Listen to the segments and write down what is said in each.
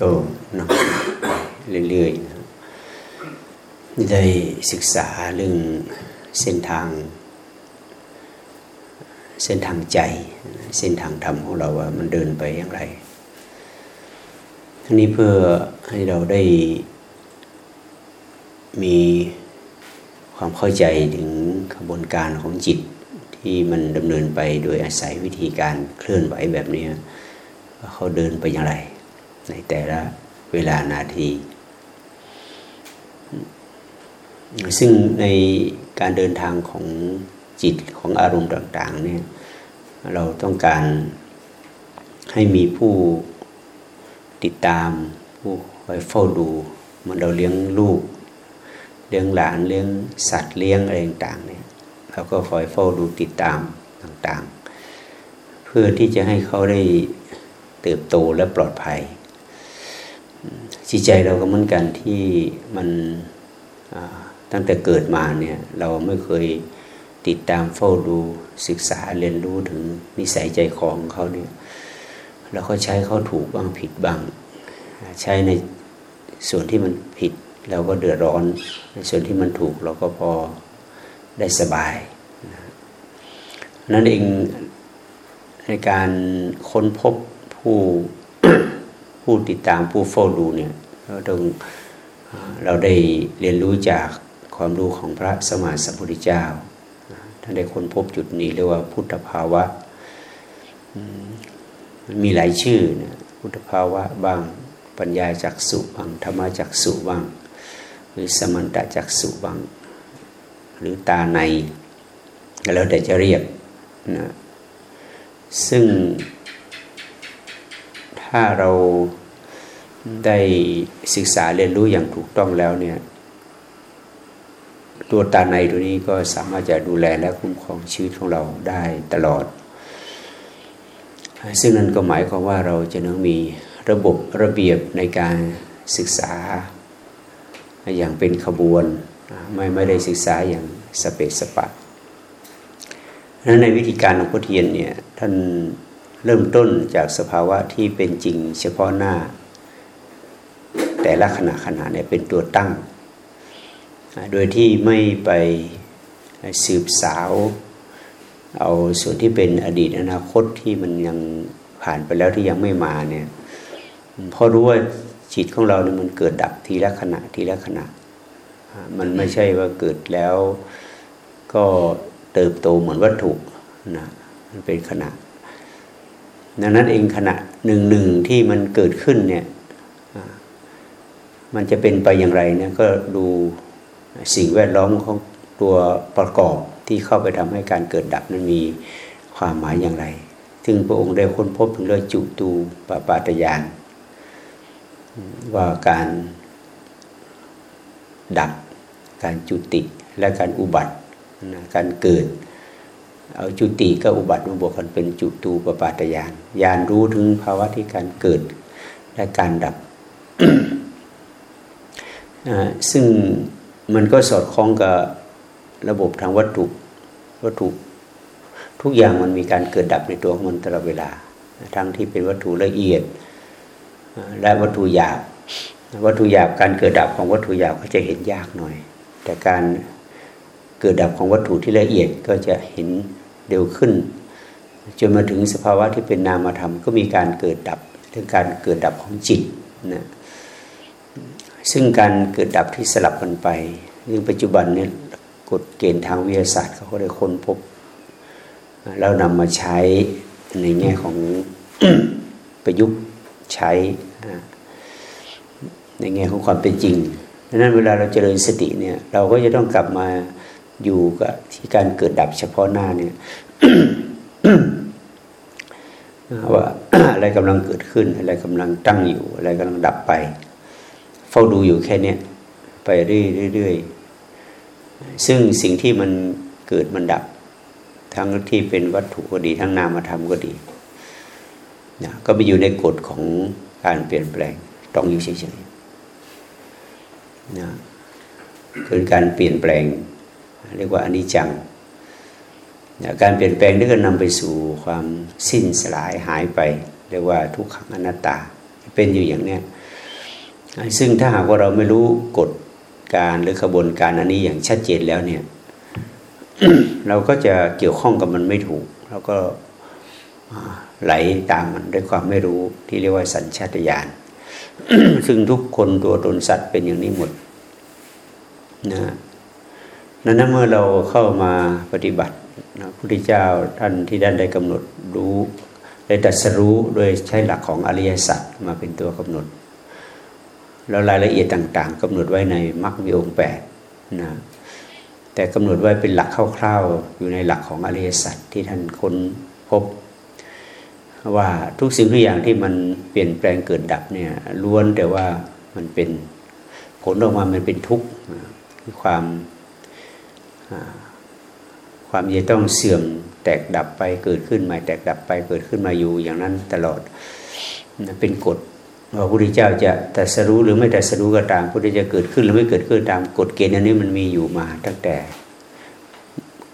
ก็นะเรื่อยๆ ได้ศึกษาเรื่องเส้นทาง เส้นทางใจ เส้นทางธรรมของเราว่ามันเดินไปอย่างไรทั้งนี้เพื่อให้เราได้มีความเข้าใจถึงกระบวนการของจิตที่มันดำเนินไปโดยอาศัยวิธีการเคลื่อนไหวแบบนี้เขาเดินไปอย่างไร ในแต่ละเวลานาที ซึ่งในการเดินทางของจิตของอารมณ์ต่างๆเนี่ยเราต้องการให้มีผู้ติดตาม ผู้คอยเฝ้าดูมันเราเลี้ยงลูก เลี้ยงหลานเลี้ยงสัตว์เลี้ยงอะไรต่างๆเนี่ยเราก็คอยเฝ้าดูติดตามต่างๆ เพื่อที่จะให้เขาได้เติบโตและปลอดภัย จิตใจเราก็เหมือนกันที่มันตั้งแต่เกิดมาเนี่ยเราไม่เคยติดตามเฝ้าดูศึกษาเรียนรู้ถึงนิสัยใจคองเขาเนี่ยเราก็ใช้เขาถูกบ้างผิดบ้าง ใช้ในส่วนที่มันผิดเราก็เดือดร้อน ในส่วนที่มันถูกเราก็พอได้สบายนั่นเองในการค้นพบผู้ผู้ติดตามผู้เฝ้าดูเนี่ย เราต้องเราได้เรียนรู้จากความรู้ของพระสมมาสัมพุทธเจ้าท่านได้ค้นพบจุดนี้เรียกว่าพุทธภาวะมันมีหลายชื่อนะพุทธภาวะบ้างปัญญาจักสุบ้างธรรมจักสุบ้างหรือสมันตจักสุบ้างหรือตาในแล้วแต่จะเรียกนะซึ่งถ้าเรา ได้ศึกษาเรียนรู้อย่างถูกต้องแล้วเนี่ย ตัวตาในตัวนี้ก็สามารถจะดูแลและคุ้มครองชีวิตของเราได้ตลอด ซึ่งนั่นก็หมายความว่าเราจะต้องมีระบบระเบียบในการศึกษา อย่างเป็นขบวน ไม่ไม่ได้ศึกษาอย่างสเปสปะนั้นในวิธีการของพุทเทียนเนี่ยท่านเริ่มต้นจากสภาวะที่เป็นจริงเฉพาะหน้า แต่ละขณะขณะเนี่ยเป็นตัวตั้ง โดยที่ไม่ไปสืบสาว เอาส่วนที่เป็นอดีตอนาคตที่มันยังผ่านไปแล้วที่ยังไม่มาเนี่ยพอรู้ว่าจิตของเราเนี่ยมันเกิดดับทีละขณะทีละขณะ มันไม่ใช่ว่าเกิดแล้วก็เติบโตเหมือนวัตถุนะมันเป็นขณะดังนั้นเองขณะหนึ่งหนึ่งที่มันเกิดขึ้นเนี่ย มันจะเป็นไปอย่างไรเนี่ยก็ดูสิ่งแวดล้อมของตัวประกอบที่เข้าไปทำให้การเกิดดับนั้นมีความหมายอย่างไร ซึ่งพระองค์ได้ค้นพบถึงเรื่องจุตูปปาตยาน ว่าการดับ การจุติและการอุบัติการเกิด เอาจุติก็อุบัติมาบวกกันเป็นจุตูปปาตยานยานรู้ถึงภาวะที่การเกิดและการดับ ซึ่งมันก็สอดคล้องกับระบบทางวัตถุวัตถุ ทุกอย่างมันมีการเกิดดับในตัวของมันตลอดเวลา ทั้งที่เป็นวัตถุละเอียด และวัตถุหยาบ วัตถุหยาบการเกิดดับของวัตถุหยาบก็จะเห็นยากหน่อย แต่การเกิดดับของวัตถุที่ละเอียดก็จะเห็นเร็วขึ้นจนมาถึงสภาวะที่เป็นนามธรรมก็มีการเกิดดับเรื่องการเกิดดับของจิตนะ ซึ่งการเกิดดับที่สลับกันไปในปัจจุบันเนี่ยกฎเกณฑ์ทางวิทยาศาสตร์เขาก็ได้ค้นพบ แล้วนำมาใช้ในแง่ของประยุกต์ใช้ในแง่ของความเป็นจริงดังนั้นเวลาเราเจริญสติเนี่ย เราก็จะต้องกลับมาอยู่กับที่การเกิดดับเฉพาะหน้าเนี่ยว่าอะไรกำลังเกิดขึ้น อะไรกำลังตั้งอยู่ อะไรกำลังดับไป เฝ้าดูอยู่แค่เนี้ยไปเรื่อยๆซึ่งสิ่งที่มันเกิดมันดับ ทั้งที่เป็นวัตถุก็ดี ทั้งนามธรรมก็ดีนะก็ไปอยู่ในกฎของการเปลี่ยนแปลงต้องอยู่เฉยๆนะคือการเปลี่ยนแปลง เรียกว่าอนิจจังนะการเปลี่ยนแปลงนี่ก็นำไปสู่ความสิ้นสลายหายไป เรียกว่าทุกขังอนัตตา เป็นอยู่อย่างเนี้ย ซึ่งถ้าหากว่าเราไม่รู้กฎการหรือขบวนการอันนี้อย่างชัดเจนแล้วเนี่ย เราก็จะเกี่ยวข้องกับมันไม่ถูก แล้วก็ไหลตามมันด้วยความไม่รู้ที่เรียกว่าสัญชาตญาณซึ่งทุกคนตัวตนสัตว์เป็นอย่างนี้หมดนะนั้นเมื่อเราเข้ามาปฏิบัตินะพระพุทธเจ้าท่านที่ด้านได้กำหนดรู้ได้ตรัสรู้โดยใช้หลักของอริยสัจมาเป็นตัวกำหนด แล้วรายละเอียดต่างๆกำหนดไว้ในมรรคมีองค์แปดนะแต่กำหนดไว้เป็นหลักคร่าวๆ อยู่ในหลักของอริยสัจที่ท่านค้นพบ ว่าทุกสิ่งทุกอย่างที่มันเปลี่ยนแปลงเกิดดับเนี่ยล้วนแต่ว่ามันเป็นผลออกมามันเป็นทุกข์คือความความจะต้องเสื่อมแตกดับไปเกิดขึ้นใหม่แตกดับไปเกิดขึ้นมาอยู่อย่างนั้นตลอดเป็นกฎ พระพุทธเจ้าจะแต่สรู้หรือไม่แต่สรู้ก็ตามพระพุทธเจ้าเกิดขึ้นหรือไม่เกิดขึ้นตามกฎเกณฑ์อันนี้มันมีอยู่มา ตั้งแต่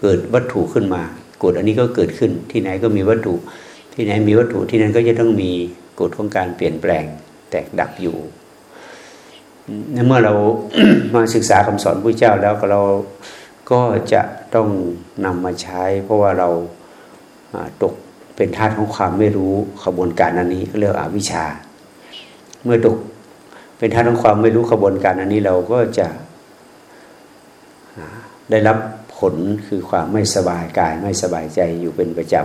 เกิดวัตถุขึ้นมากฎอันนี้ก็เกิดขึ้น ที่ไหนก็มีวัตถุ ที่ไหนมีวัตถุที่นั้นก็จะต้องมีกฎของการเปลี่ยนแปลงแตกดับอยู่เมื่อเรามาศึกษาคำสอนพระเจ้าแล้วก็เราก็จะต้องนำมาใช้ เพราะว่าเราตกเป็นทาสของความไม่รู้ขบวนการอันนี้เรียกอวิชชา เมื่อตกเป็นท่าของความไม่รู้ขบวนการอันนี้เราก็จะได้รับผลคือความไม่สบายกายไม่สบายใจอยู่เป็นประจ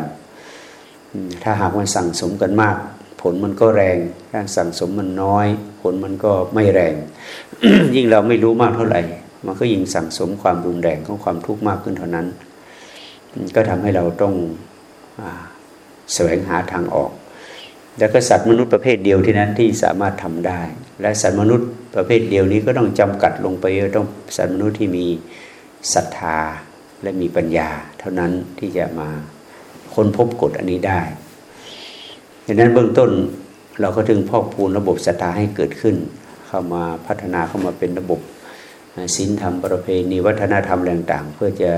ำ ถ้าหากมันสั่งสมกันมาก ผลมันก็แรง ถ้าสั่งสมมันน้อย ผลมันก็ไม่แรง ยิ่งเราไม่รู้มากเท่าไหร่ มันก็ยิ่งสั่งสมความรุนแรงของความทุกข์มากขึ้นเท่านั้น ก็ทำให้เราต้องอแสวงหาทางออก แล้วก็สัตว์มนุษย์ประเภทเดียวที่นั้นที่สามารถทำได้ และสัตว์มนุษย์ประเภทเดียวนี้ก็ต้องจำกัดลงไปต้องสัตว์มนุษย์ที่มีศรัทธาและมีปัญญา เท่านั้นที่จะมาค้นพบกฎอันนี้ได้ดังนั้นเบื้องต้นเราก็ถึงพอกพูนระบบศรัทธาให้เกิดขึ้น เข้ามาพัฒนาเข้ามาเป็นระบบศีลธรรมประเพณีวัฒนธรรมต่างๆ เพื่อจะ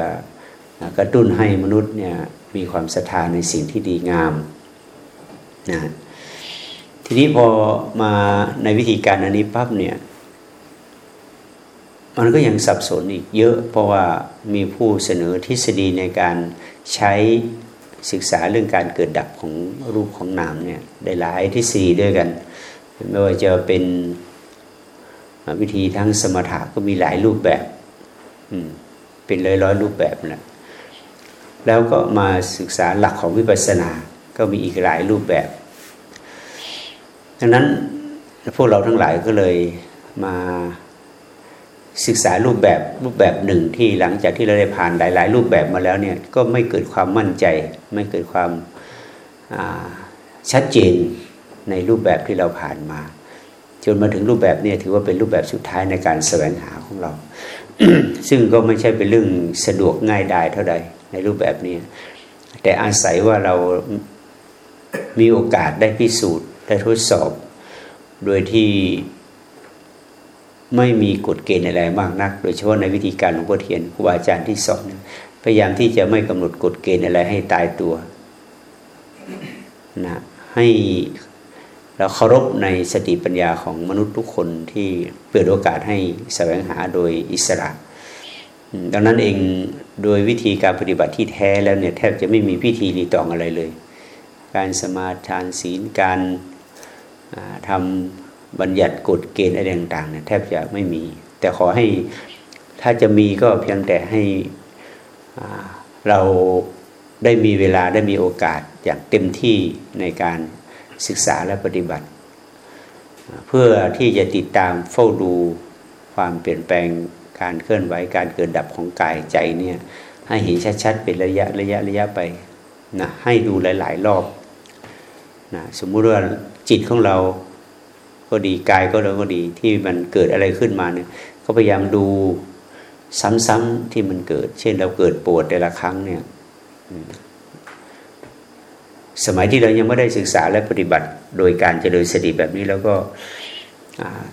กระตุ้นให้มนุษย์เนี่ยมีความศรัทธาในสิ่งที่ดีงามนะ ทีนี้พอมาในวิธีการอันนี้ปั๊บเนี่ย มันก็ยังสับสนอีกเยอะเพราะว่ามีผู้เสนอทฤษฎีในการใช้ศึกษาเรื่องการเกิดดับของรูปของนามเนี่ยได้หลายทฤษฎีด้วยกัน ไม่ว่าจะเป็นวิธีทั้งสมถะก็มีหลายรูปแบบเป็นร้อยร้อยรูปแบบแหละแล้วก็มาศึกษาหลักของวิปัสสนา ก็มีอีกหลายรูปแบบ ดังนั้นพวกเราทั้งหลายก็เลยมาศึกษารูปแบบรูปแบบหนึ่งที่หลังจากที่เราได้ผ่านหลาย ๆ รูปแบบมาแล้วเนี่ยก็ไม่เกิดความมั่นใจ ไม่เกิดความชัดเจนในรูปแบบที่เราผ่านมา จนมาถึงรูปแบบนี้ถือว่าเป็นรูปแบบสุดท้ายในการแสวงหาของเรา ซึ่งก็ไม่ใช่เป็นเรื่องสะดวกง่ายดายเท่าใดในรูปแบบนี้ แต่อาศัยว่าเรามีโอกาสได้พิสูจน์ ได้ทดสอบ โดยที่ไม่มีกฎเกณฑ์อะไรมากนัก โดยเฉพาะในวิธีการของพ่อเทียนครูบาอาจารย์ที่สอนพยายามที่จะไม่กำหนดกฎเกณฑ์อะไรให้ตายตัวนะให้เราเคารพในสติปัญญาของมนุษย์ทุกคนที่เปิดโอกาสให้แสวงหาโดยอิสระ ดังนั้นเองโดยวิธีการปฏิบัติที่แท้แล้วเนี่ยแทบจะไม่มีพิธีรีตองอะไรเลย การสมาทานศีลการ ทำบัญญัติกฎเกณฑ์อะไรต่างๆเนี่ยแทบจะไม่มี แต่ขอให้ถ้าจะมีก็เพียงแต่ให้เราได้มีเวลาได้มีโอกาสอย่างเต็มที่ในการศึกษาและปฏิบัติ เพื่อที่จะติดตามเฝ้าดูความเปลี่ยนแปลงการเคลื่อนไหวการเกิดดับของกายใจเนี่ยให้เห็นชัดๆเป็นระยะระยะระยะไปนะให้ดูหลาย ๆ รอบนะสมมุติว่า จิตของเราก็ดีกายก็เราก็ดีที่มันเกิดอะไรขึ้นมาเนี่ย ก็พยายามดูซ้ำๆที่มันเกิด เช่นเราเกิดปวดแต่ละครั้งเนี่ยสมัยที่เรายังไม่ได้ศึกษาและปฏิบัติ โดยการเจริญสติแบบนี้แล้วก็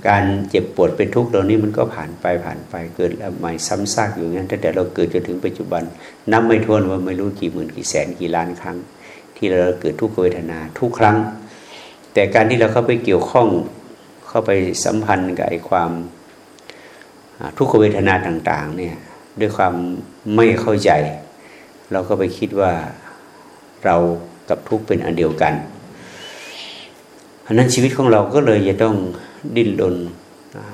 การเจ็บปวดเป็นทุกข์เหล่านี้มันก็ผ่านไปผ่านไปเกิดแล้วใหม่ซ้ำซากอยู่งั้นตั้งแต่เราเกิดจนถึงปัจจุบันนับไม่ถ้วนว่าไม่รู้กี่หมื่นกี่แสนกี่ล้านครั้ง ที่เราเกิดทุกขเวทนาทุกครั้ง แต่การที่เราเข้าไปเกี่ยวข้องเข้าไปสัมพันธ์กับไอ้ความทุกขเวทนาต่าง ๆ เนี่ยด้วยความไม่เข้าใจ เราก็ไปคิดว่าเรากับทุกเป็นอันเดียวกันเพราะนั้นชีวิตของเราก็เลยจะต้องดิ้นรน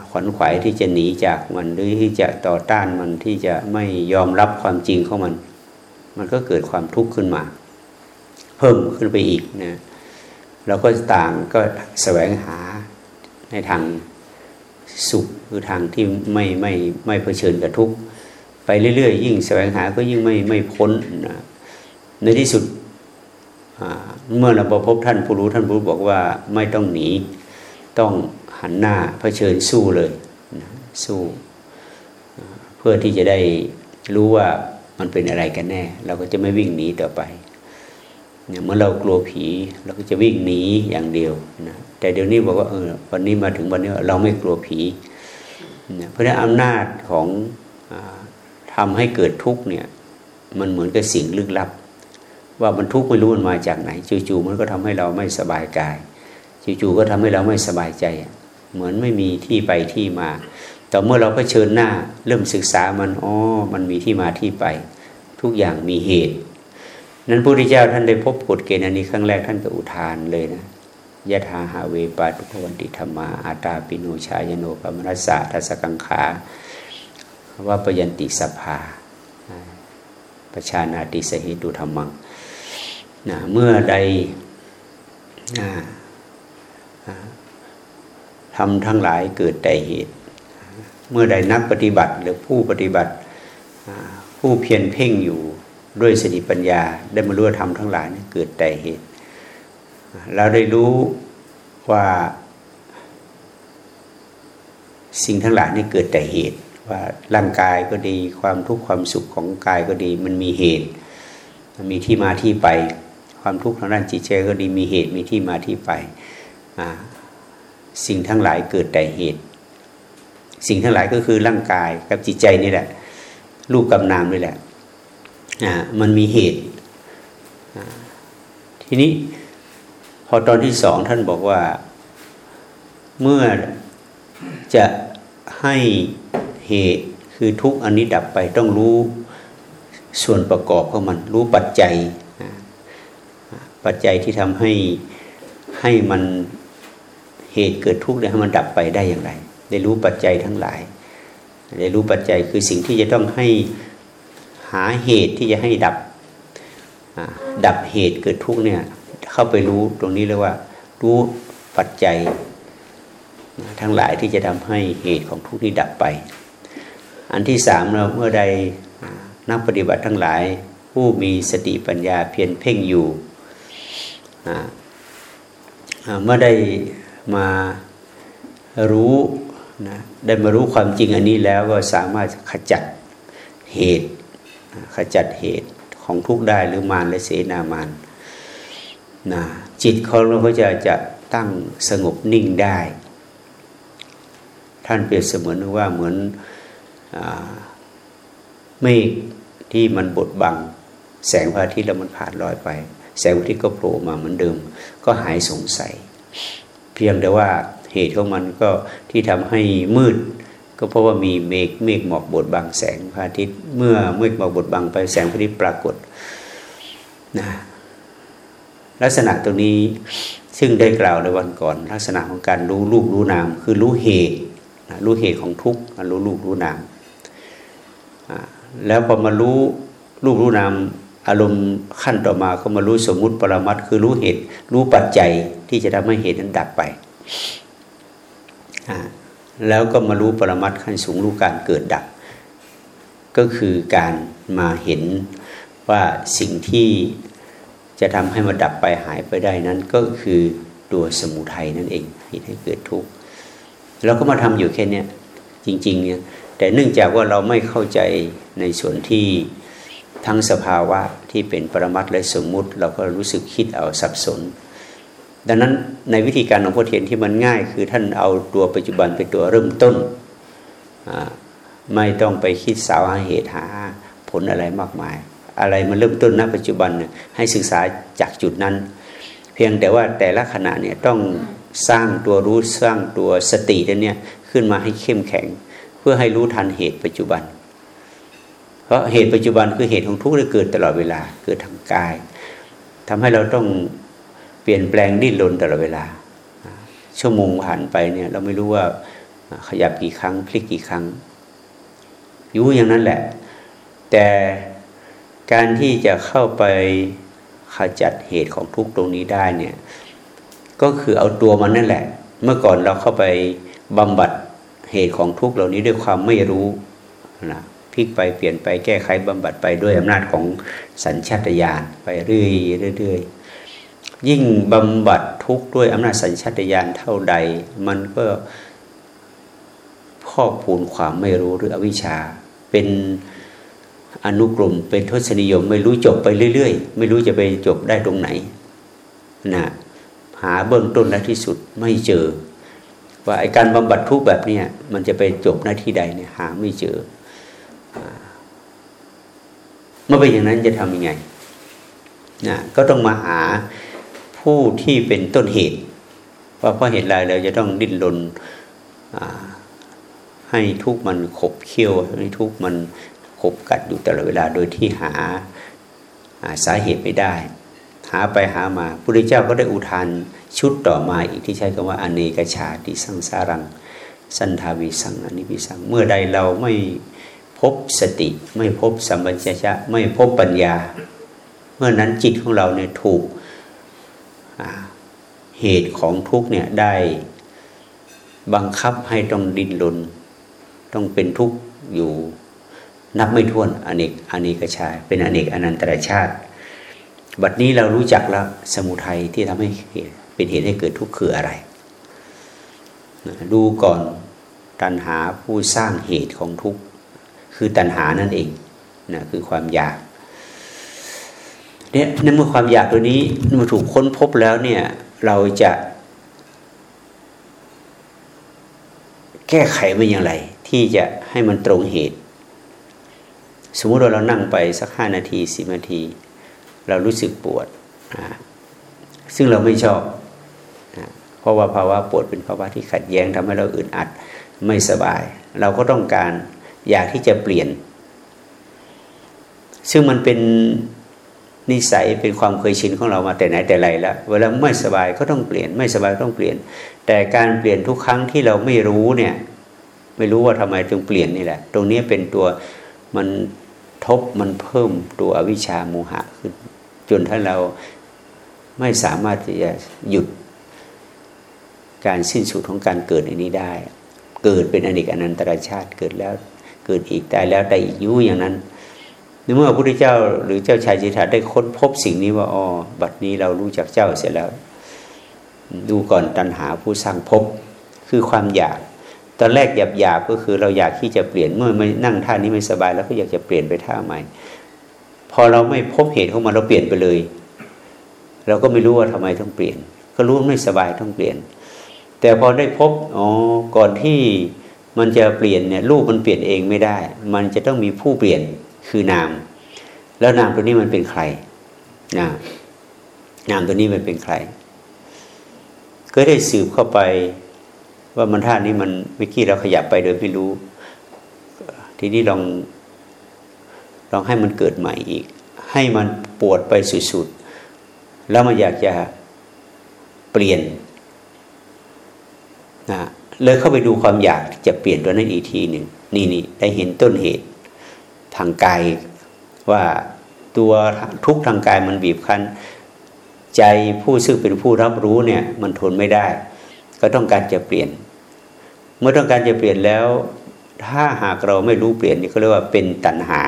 ขวัญขวายที่จะหนีจากมันหรือที่จะต่อต้านมันที่จะไม่ยอมรับความจริงของมัน มันก็เกิดความทุกข์ขึ้นมา เพิ่มขึ้นไปอีกนะ เราก็ต่างก็แสวงหาในทางสุขคือทางที่ไม่ไม่ไม่เผชิญกับทุกข์ไปเรื่อยๆ ยิ่งแสวงหาก็ยิ่งไม่ไม่พ้นนะในที่สุดเมื่อเราพบท่านผู้รู้ท่านผู้รู้บอกว่าไม่ต้องหนี ต้องหันหน้าเผชิญสู้เลยนะสู้เพื่อที่จะได้รู้ว่ามันเป็นอะไรกันแน่ เราก็จะไม่วิ่งหนีต่อไป เนี่ยเมื่อเรากลัวผีเราก็จะวิ่งหนีอย่างเดียวนะแต่เดี๋ยวนี้บอกว่าเออวันนี้มาถึงวันนี้เราไม่กลัวผีนะเพราะนั้นอำนาจของอทำให้เกิดทุกข์เนี่ย มันเหมือนกับสิ่งลึกลับ ว่ามันทุกข์ไม่รู้มันมาจากไหนจู่ๆมันก็ทำให้เราไม่สบายกายจู่ๆก็ทำให้เราไม่สบายใจ เหมือนไม่มีที่ไปที่มา แต่เมื่อเราเผชิญหน้าเริ่มศึกษามันอ๋อมันมีที่มาที่ไป ทุกอย่างมีเหตุ นั้นพระพุทธเจ้าท่านได้พบกฎเกณฑ์อันนี้ครั้งแรกท่านก็อุทานเลยนะยะธาหาเวปาตุพวันติธรรมาอาตาปิโนชายโนปมรสสะทัสกังขาว่าปยันติสภาประชานาติสหิตุธรรมังนะเมื่อใดทำทั้งหลายเกิดแต่เหตุ เมื่อใดนักปฏิบัติหรือผู้ปฏิบัติผู้เพียรเพ่งอยู่ ด้วยสติปัญญาได้มารู้ธรรมทั้งหลายเกิดแต่เหตุ เราได้รู้ว่าสิ่งทั้งหลายนี่เกิดแต่เหตุ ว่าร่างกายก็ดีความทุกข์ความสุขของกายก็ดีมันมีเหตุมันมีที่มาที่ไป ความทุกข์ทางด้านจิตใจก็ดีมีเหตุมีที่มาที่ไปสิ่งทั้งหลายเกิดแต่เหตุ สิ่งทั้งหลายก็คือร่างกายกับจิตใจนี่แหละรูปกำนามนี่แหละ มันมีเหตุ ทีนี้พอตอนที่สองท่านบอกว่าเมื่อจะให้เหตุคือทุกอันนี้ดับไปต้องรู้ส่วนประกอบของมันรู้ปัจจัย ปัจจัยที่ทำให้ให้มันเหตุเกิดทุกข์เนี่ยให้มันดับไปได้อย่างไร ได้รู้ปัจจัยทั้งหลาย ได้รู้ปัจจัยคือสิ่งที่จะต้องให้ หาเหตุที่จะให้ดับดับเหตุเกิดทุกข์เนี่ยเข้าไปรู้ตรงนี้เลยว่า รู้ปัจจัย ทั้งหลายที่จะทำให้เหตุของทุกข์นี้ดับไป อันที่สามเราเมื่อใดนักปฏิบัติทั้งหลาย ผู้มีสติปัญญาเพียรเพ่งอยู่เมื่อได้มารู้นะได้มารู้ความจริงอันนี้แล้วก็สามารถขจัดเหตุ ขจัดเหตุของทุกได้หรือมารและเสนามานนะจิตเขาเราก็จะจะตั้งสงบนิ่งได้ ท่านเปรียบเสมือนว่าเหมือนเมฆที่มันบดบัง แสงพระอาทิตย์แล้วมันผ่านลอยไป แสงพระอาทิตย์ก็โผล่มาเหมือนเดิม ก็หายสงสัย เพียงแต่ว่าเหตุของมันก็ที่ทำให้มืด ก็เพราะว่ามีเมฆเมฆหมอกบดบังแสงพระอาทิตย์ เมื่อเมฆหมอกบดบังไปแสงพระอาทิตย์ปรากฏนะลักษณะตรงนี้ซึ่งได้กล่าวในวันก่อน ลักษณะของการรู้รูปรู้นาม คือรู้เหตุรู้เหตุของทุกข์รู้รูปรู้นามแล้วพอมารู้รูปรู้นามอารมณ์ขั้นต่อมาก็มารู้สมมุติปรมัตคือรู้เหตุ รู้ปัจจัยที่จะทำให้เหตุนั้นดับไป แล้วก็มารู้ปรมัตขั้นสูงรู้การเกิดดับ ก็คือการมาเห็นว่าสิ่งที่จะทำให้มันดับไปหายไปได้นั้นก็คือตัวสมุทัยนั่นเองเหตุให้เกิดทุกข์เราก็มาทำอยู่แค่นี้จริงๆเนี่ยแต่เนื่องจากว่าเราไม่เข้าใจในส่วนที่ทั้งสภาวะที่เป็นปรมัตและสมมุติ เราก็รู้สึกคิดเอาสับสน ดังนั้นในวิธีการของพ่อเทียนที่มันง่าย คือท่านเอาตัวปัจจุบันเป็นตัวเริ่มต้น ไม่ต้องไปคิดสาวหาเหตุหาผลอะไรมากมาย อะไรมันเริ่มต้นณปัจจุบันให้ศึกษาจากจุดนั้น เพียงแต่ว่าแต่ละขณะเนี่ยต้องสร้างตัวรู้สร้างตัวสติเนี้ยขึ้นมาให้เข้มแข็ง เพื่อให้รู้ทันเหตุปัจจุบัน เพราะเหตุปัจจุบันคือเหตุของทุกข์ที่เกิดตลอดเวลาเกิดทางกายทำให้เราต้อง ปลี่ยนแปลงดิ้นรนตลอดเวลา ชั่วโมงผ่านไปเนี่ยเราไม่รู้ว่าขยับกี่ครั้ง พลิกกี่ครั้ง อยู่อย่างนั้นแหละ แต่การที่จะเข้าไปขจัดเหตุของทุกตรงนี้ได้เนี่ยก็คือเอาตัวมันนั่นแหละ เมื่อก่อนเราเข้าไปบำบัดเหตุของทุกเหล่านี้ด้วยความไม่รู้นะพลิกไปเปลี่ยนไปแก้ไขบำบัดไปด้วยอำนาจของสัญชาตญาณไปเรื่อยเรื่อ ยิ่งบำบัดทุกข์ด้วยอำนาจสัญชาตญาณเท่าใด มันก็พอกพูนความไม่รู้หรืออวิชชา เป็นอนุกรมเป็นทศนิยม ไม่รู้จบไปเรื่อยๆ ไม่รู้จะไปจบได้ตรงไหนนะหาเบื้องต้นและที่สุดไม่เจอ ว่าไอการบำบัดทุกแบบนี้มันจะไปจบหน้าที่ใดเนี่ยหาไม่เจอเมื่อเป็นอย่างนั้นจะทำยังไงนะก็ต้องมาหา ผู้ที่เป็นต้นเหตุ ว่าเพราะเหตุไรเราจะต้องดิ้นรนให้ทุกมันขบเคี้ยวให้ทุกมันขบกัดอยู่ตลอดเวลาโดยที่หาสาเหตุไม่ได้ หาไปหามาพระเจ้าก็ได้อุทานชุดต่อมาอีกที่ใช้คำว่าอเนกชาติสังสารัง สันทาวิสังอนิพิสัง เมื่อใดเราไม่พบสติ ไม่พบสัมปชัญญะไม่พบปัญญา เมื่อนั้นจิตของเราเนี่ยถูก เหตุของทุกเนี่ยได้บังคับให้ต้องดิ้นรนต้องเป็นทุกข์อยู่นับไม่ถ้วนอเนกอเนกชาเป็นอเนกอนันตรชาติ บัดนี้เรารู้จักแล้วสมุทัยที่ทำให้เป็นเหตุให้เกิดทุกข์คืออะไร ดูก่อนตัณหาผู้สร้างเหตุของทุกข์คือตัณหานั่นเองนะคือความอยาก เนี่ยในเมื่อความอยากตัวนี้มันถูกค้นพบแล้วเนี่ยเราจะแก้ไขมันอย่างไร ที่จะให้มันตรงเหตุ สมมติว่าเรานั่งไปสักห้านาทีสิบนาที เรารู้สึกปวด ซึ่งเราไม่ชอบ เพราะว่าภาวะปวดเป็นภาวะที่ขัดแย้งทำให้เราอึดอัดไม่สบาย เราก็ต้องการอยากที่จะเปลี่ยน ซึ่งมันเป็น นิสัยเป็นความเคยชินของเรามาแต่ไหนแต่ไรแล้วเวลาไม่สบายก็ต้องเปลี่ยน ไม่สบายต้องเปลี่ยน แต่การเปลี่ยนทุกครั้งที่เราไม่รู้เนี่ย ไม่รู้ว่าทำไมจึงเปลี่ยนนี่แหละ ตรงนี้เป็นตัวมันทบมันเพิ่มตัวอวิชชาโมหะขึ้นจนถ้าเราไม่สามารถที่จะหยุดการสิ้นสุดของการเกิดในนี้ได้ เกิดเป็นอเนกอนันตรชาติเกิดแล้วเกิดอีกตายแล้วแต่อีกยุ่อย่างนั้น เมื่อพระพุทธเจ้า หรือเจ้าชายจิตถาได้ค้นพบสิ่งนี้ว่าอ๋อบัดนี้เรารู้จักเจ้าเสร็จแล้ว ดูก่อนตัณหาผู้สร้างพบคือความอยาก ตอนแรกหยาบหยาบก็คือเราอยากที่จะเปลี่ยนเมื่อไม่นั่งท่านี้ไม่สบาย แล้วก็อยากจะเปลี่ยนไปท่าใหม่ พอเราไม่พบเหตุของมันเราเปลี่ยนไปเลย เราก็ไม่รู้ว่าทำไมต้องเปลี่ยน ก็รู้ไม่สบายต้องเปลี่ยน แต่พอได้พบอ๋อก่อนที่มันจะเปลี่ยนเนี่ยรูปมันเปลี่ยนเองไม่ได้ มันจะต้องมีผู้เปลี่ยน คือนาม แล้วนามตัวนี้มันเป็นใครนามนามตัวนี้มันเป็นใคร ก็ได้สืบเข้าไปว่ามันท่านี้มันเมื่อกี้เราขยับไปโดยไม่รู้ ทีนี้ลองลองให้มันเกิดใหม่อีก ให้มันปวดไปสุดๆแล้วมันอยากจะเปลี่ยนนะเลยเข้าไปดูความอยากจะเปลี่ยนตัวนั้นอีกทีหนึ่งนี่นี่ได้เห็นต้นเหตุ ทางกายว่าตัวทุกทางกายมันบีบคั้น ใจผู้ซึ่งเป็นผู้รับรู้เนี่ยมันทนไม่ได้ ก็ต้องการจะเปลี่ยน เมื่อต้องการจะเปลี่ยนแล้ว ถ้าหากเราไม่รู้เปลี่ยนนี่ก็เรียกว่าเป็นตัณหา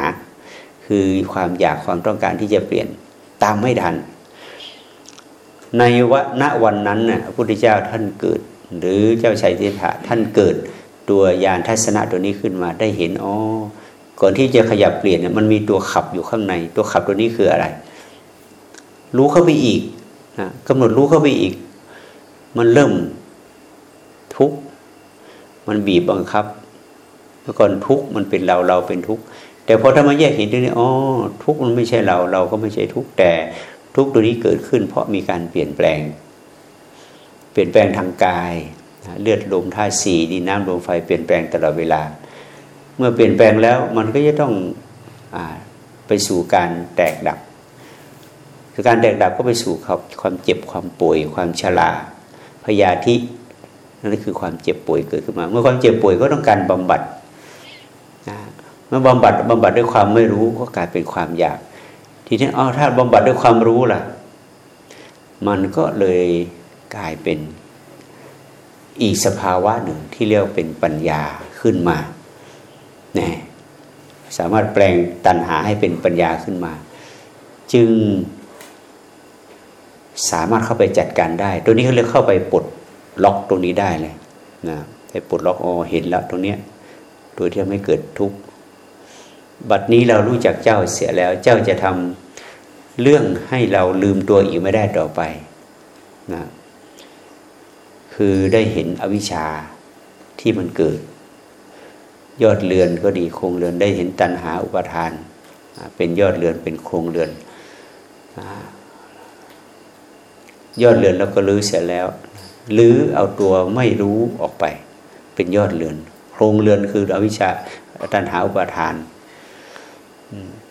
คือความอยากความต้องการที่จะเปลี่ยนตามไม่ทัน ในวณวันนั้นน่ะพระพุทธเจ้าท่านเกิด หรือเจ้าชัยเทถะท่านเกิดตัวยานทัศนะตัวนี้ขึ้นมาได้เห็นอ๋อ ก่อนที่จะขยับเปลี่ยนเนี่ยมันมีตัวขับอยู่ข้างใน ตัวขับตัวนี้คืออะไร รู้เข้าไปอีกนะกำหนดรู้เข้าไปอีก มันเริ่มทุกข์มันบีบบังคับเมื่อก่อนทุกข์มันเป็นเราเราเป็นทุกข์แต่พอถ้ามาแยกเห็นตรงนี้อ๋อทุกข์มันไม่ใช่เรา เราก็ไม่ใช่ทุกข์แต่ทุกข์ตัวนี้เกิดขึ้น เพราะมีการเปลี่ยนแปลง เปลี่ยนแปลงทางกาย เลือดลมธาตุสี่ดินน้ำลมไฟเปลี่ยนแปลงตลอดเวลา เมื่อเปลี่ยนแปลงแล้วมันก็จะต้องอไปสู่การแตกดับการแตกดับก็ไปสู่ความเจ็บความป่วย ความชราพยาธินั่นคือความเจ็บป่วยเกิดขึ้นมา เมื่อความเจ็บป่วยก็ต้องการบำบัดเมื่อบำบัดบำบัดด้วยความไม่รู้ก็กลายเป็นความอยาก ทีนี้อ๋อถ้าบำบัดด้วยความรู้ล่ะ มันก็เลยกลายเป็นอีกสภาวะหนึ่งที่เรียกเป็นปัญญาขึ้นมา นี่ยสามารถแปลงตัณหาให้เป็นปัญญาขึ้นมา จึงสามารถเข้าไปจัดการได้ ตัวนี้เขาเรียกเข้าไปปลดล็อกตรงนี้ได้เลยนะไปปลดล็อกอ๋อเห็นแล้วตรงเนี้ยโดยที่ไม่เกิดทุกข์บัดนี้เรารู้จักเจ้าเสียแล้ว เจ้าจะทำเรื่องให้เราลืมตัวอีกไม่ได้ต่อไปนะคือได้เห็นอวิชชาที่มันเกิด ยอดเรือนก็ดีโครงเรือนได้เห็นตัณหาอุปทาน เป็นยอดเรือนเป็นโครงเรือน ยอดเรือนแล้วก็ลื้อเสร็จแล้วลื้อเอาตัวไม่รู้ออกไป เป็นยอดเรือน โครงเรือนคืออวิชชาตัณหาอุปทาน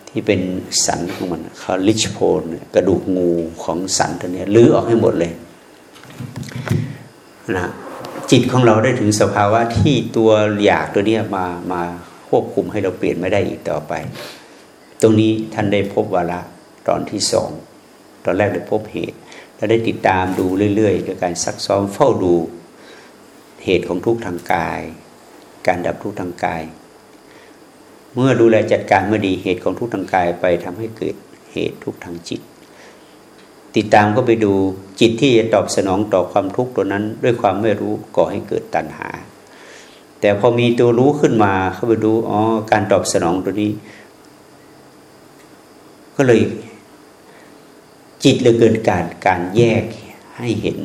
ที่เป็นสันของมันเขาลิชโพนกระดูกงูของสันตัวนี้ลื้อออกให้หมดเลยนะ จิตของเราได้ถึงสภาวะที่ตัวอยากตัวนี้มามาควบคุมให้เราเปลี่ยนไม่ได้อีกต่อไป ตรงนี้ท่านได้พบวาระตอนที่สองตอนแรกได้พบเหตุ แล้วได้ติดตามดูเรื่อยๆโดยการซักซ้อมเฝ้าดูเหตุของทุกทางกาย การดับทุกทางกาย เมื่อดูแลจัดการเมื่อดีเหตุของทุกทางกายไปทำให้เกิดเหตุทุกทางจิต ติดตามก็ไปดู จิตที่จะตอบสนองต่อความทุกข์ตัวนั้น ด้วยความไม่รู้ก่อให้เกิดตัณหา แต่พอมีตัวรู้ขึ้นมาเข้าไปดูอ๋อการตอบสนองตัวนี้ ก็เลย จิตเลยเกิดการการแยกให้เห็น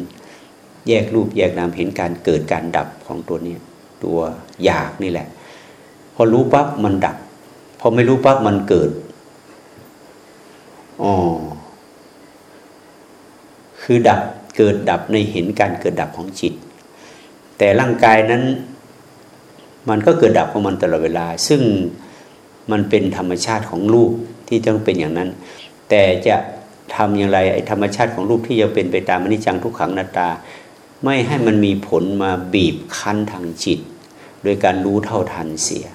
แยกรูปแยกนามเห็นการเกิดการดับของตัวนี้ตัวอยากนี่แหละ พอรู้ปั๊บมันดับ พอไม่รู้ปั๊บมันเกิดอ๋อ คือดับเกิดดับในเห็นการเกิดดับของจิต แต่ร่างกายนั้นมันก็เกิดดับของมันตลอดเวลา ซึ่งมันเป็นธรรมชาติของรูปที่ต้องเป็นอย่างนั้น แต่จะทำอย่างไรไอ้ธรรมชาติของรูปที่จะเป็นไปตามอนิจจังทุกขังนาตา ไม่ให้มันมีผลมาบีบคั้นทางจิต โดยการรู้เท่าทันเสีย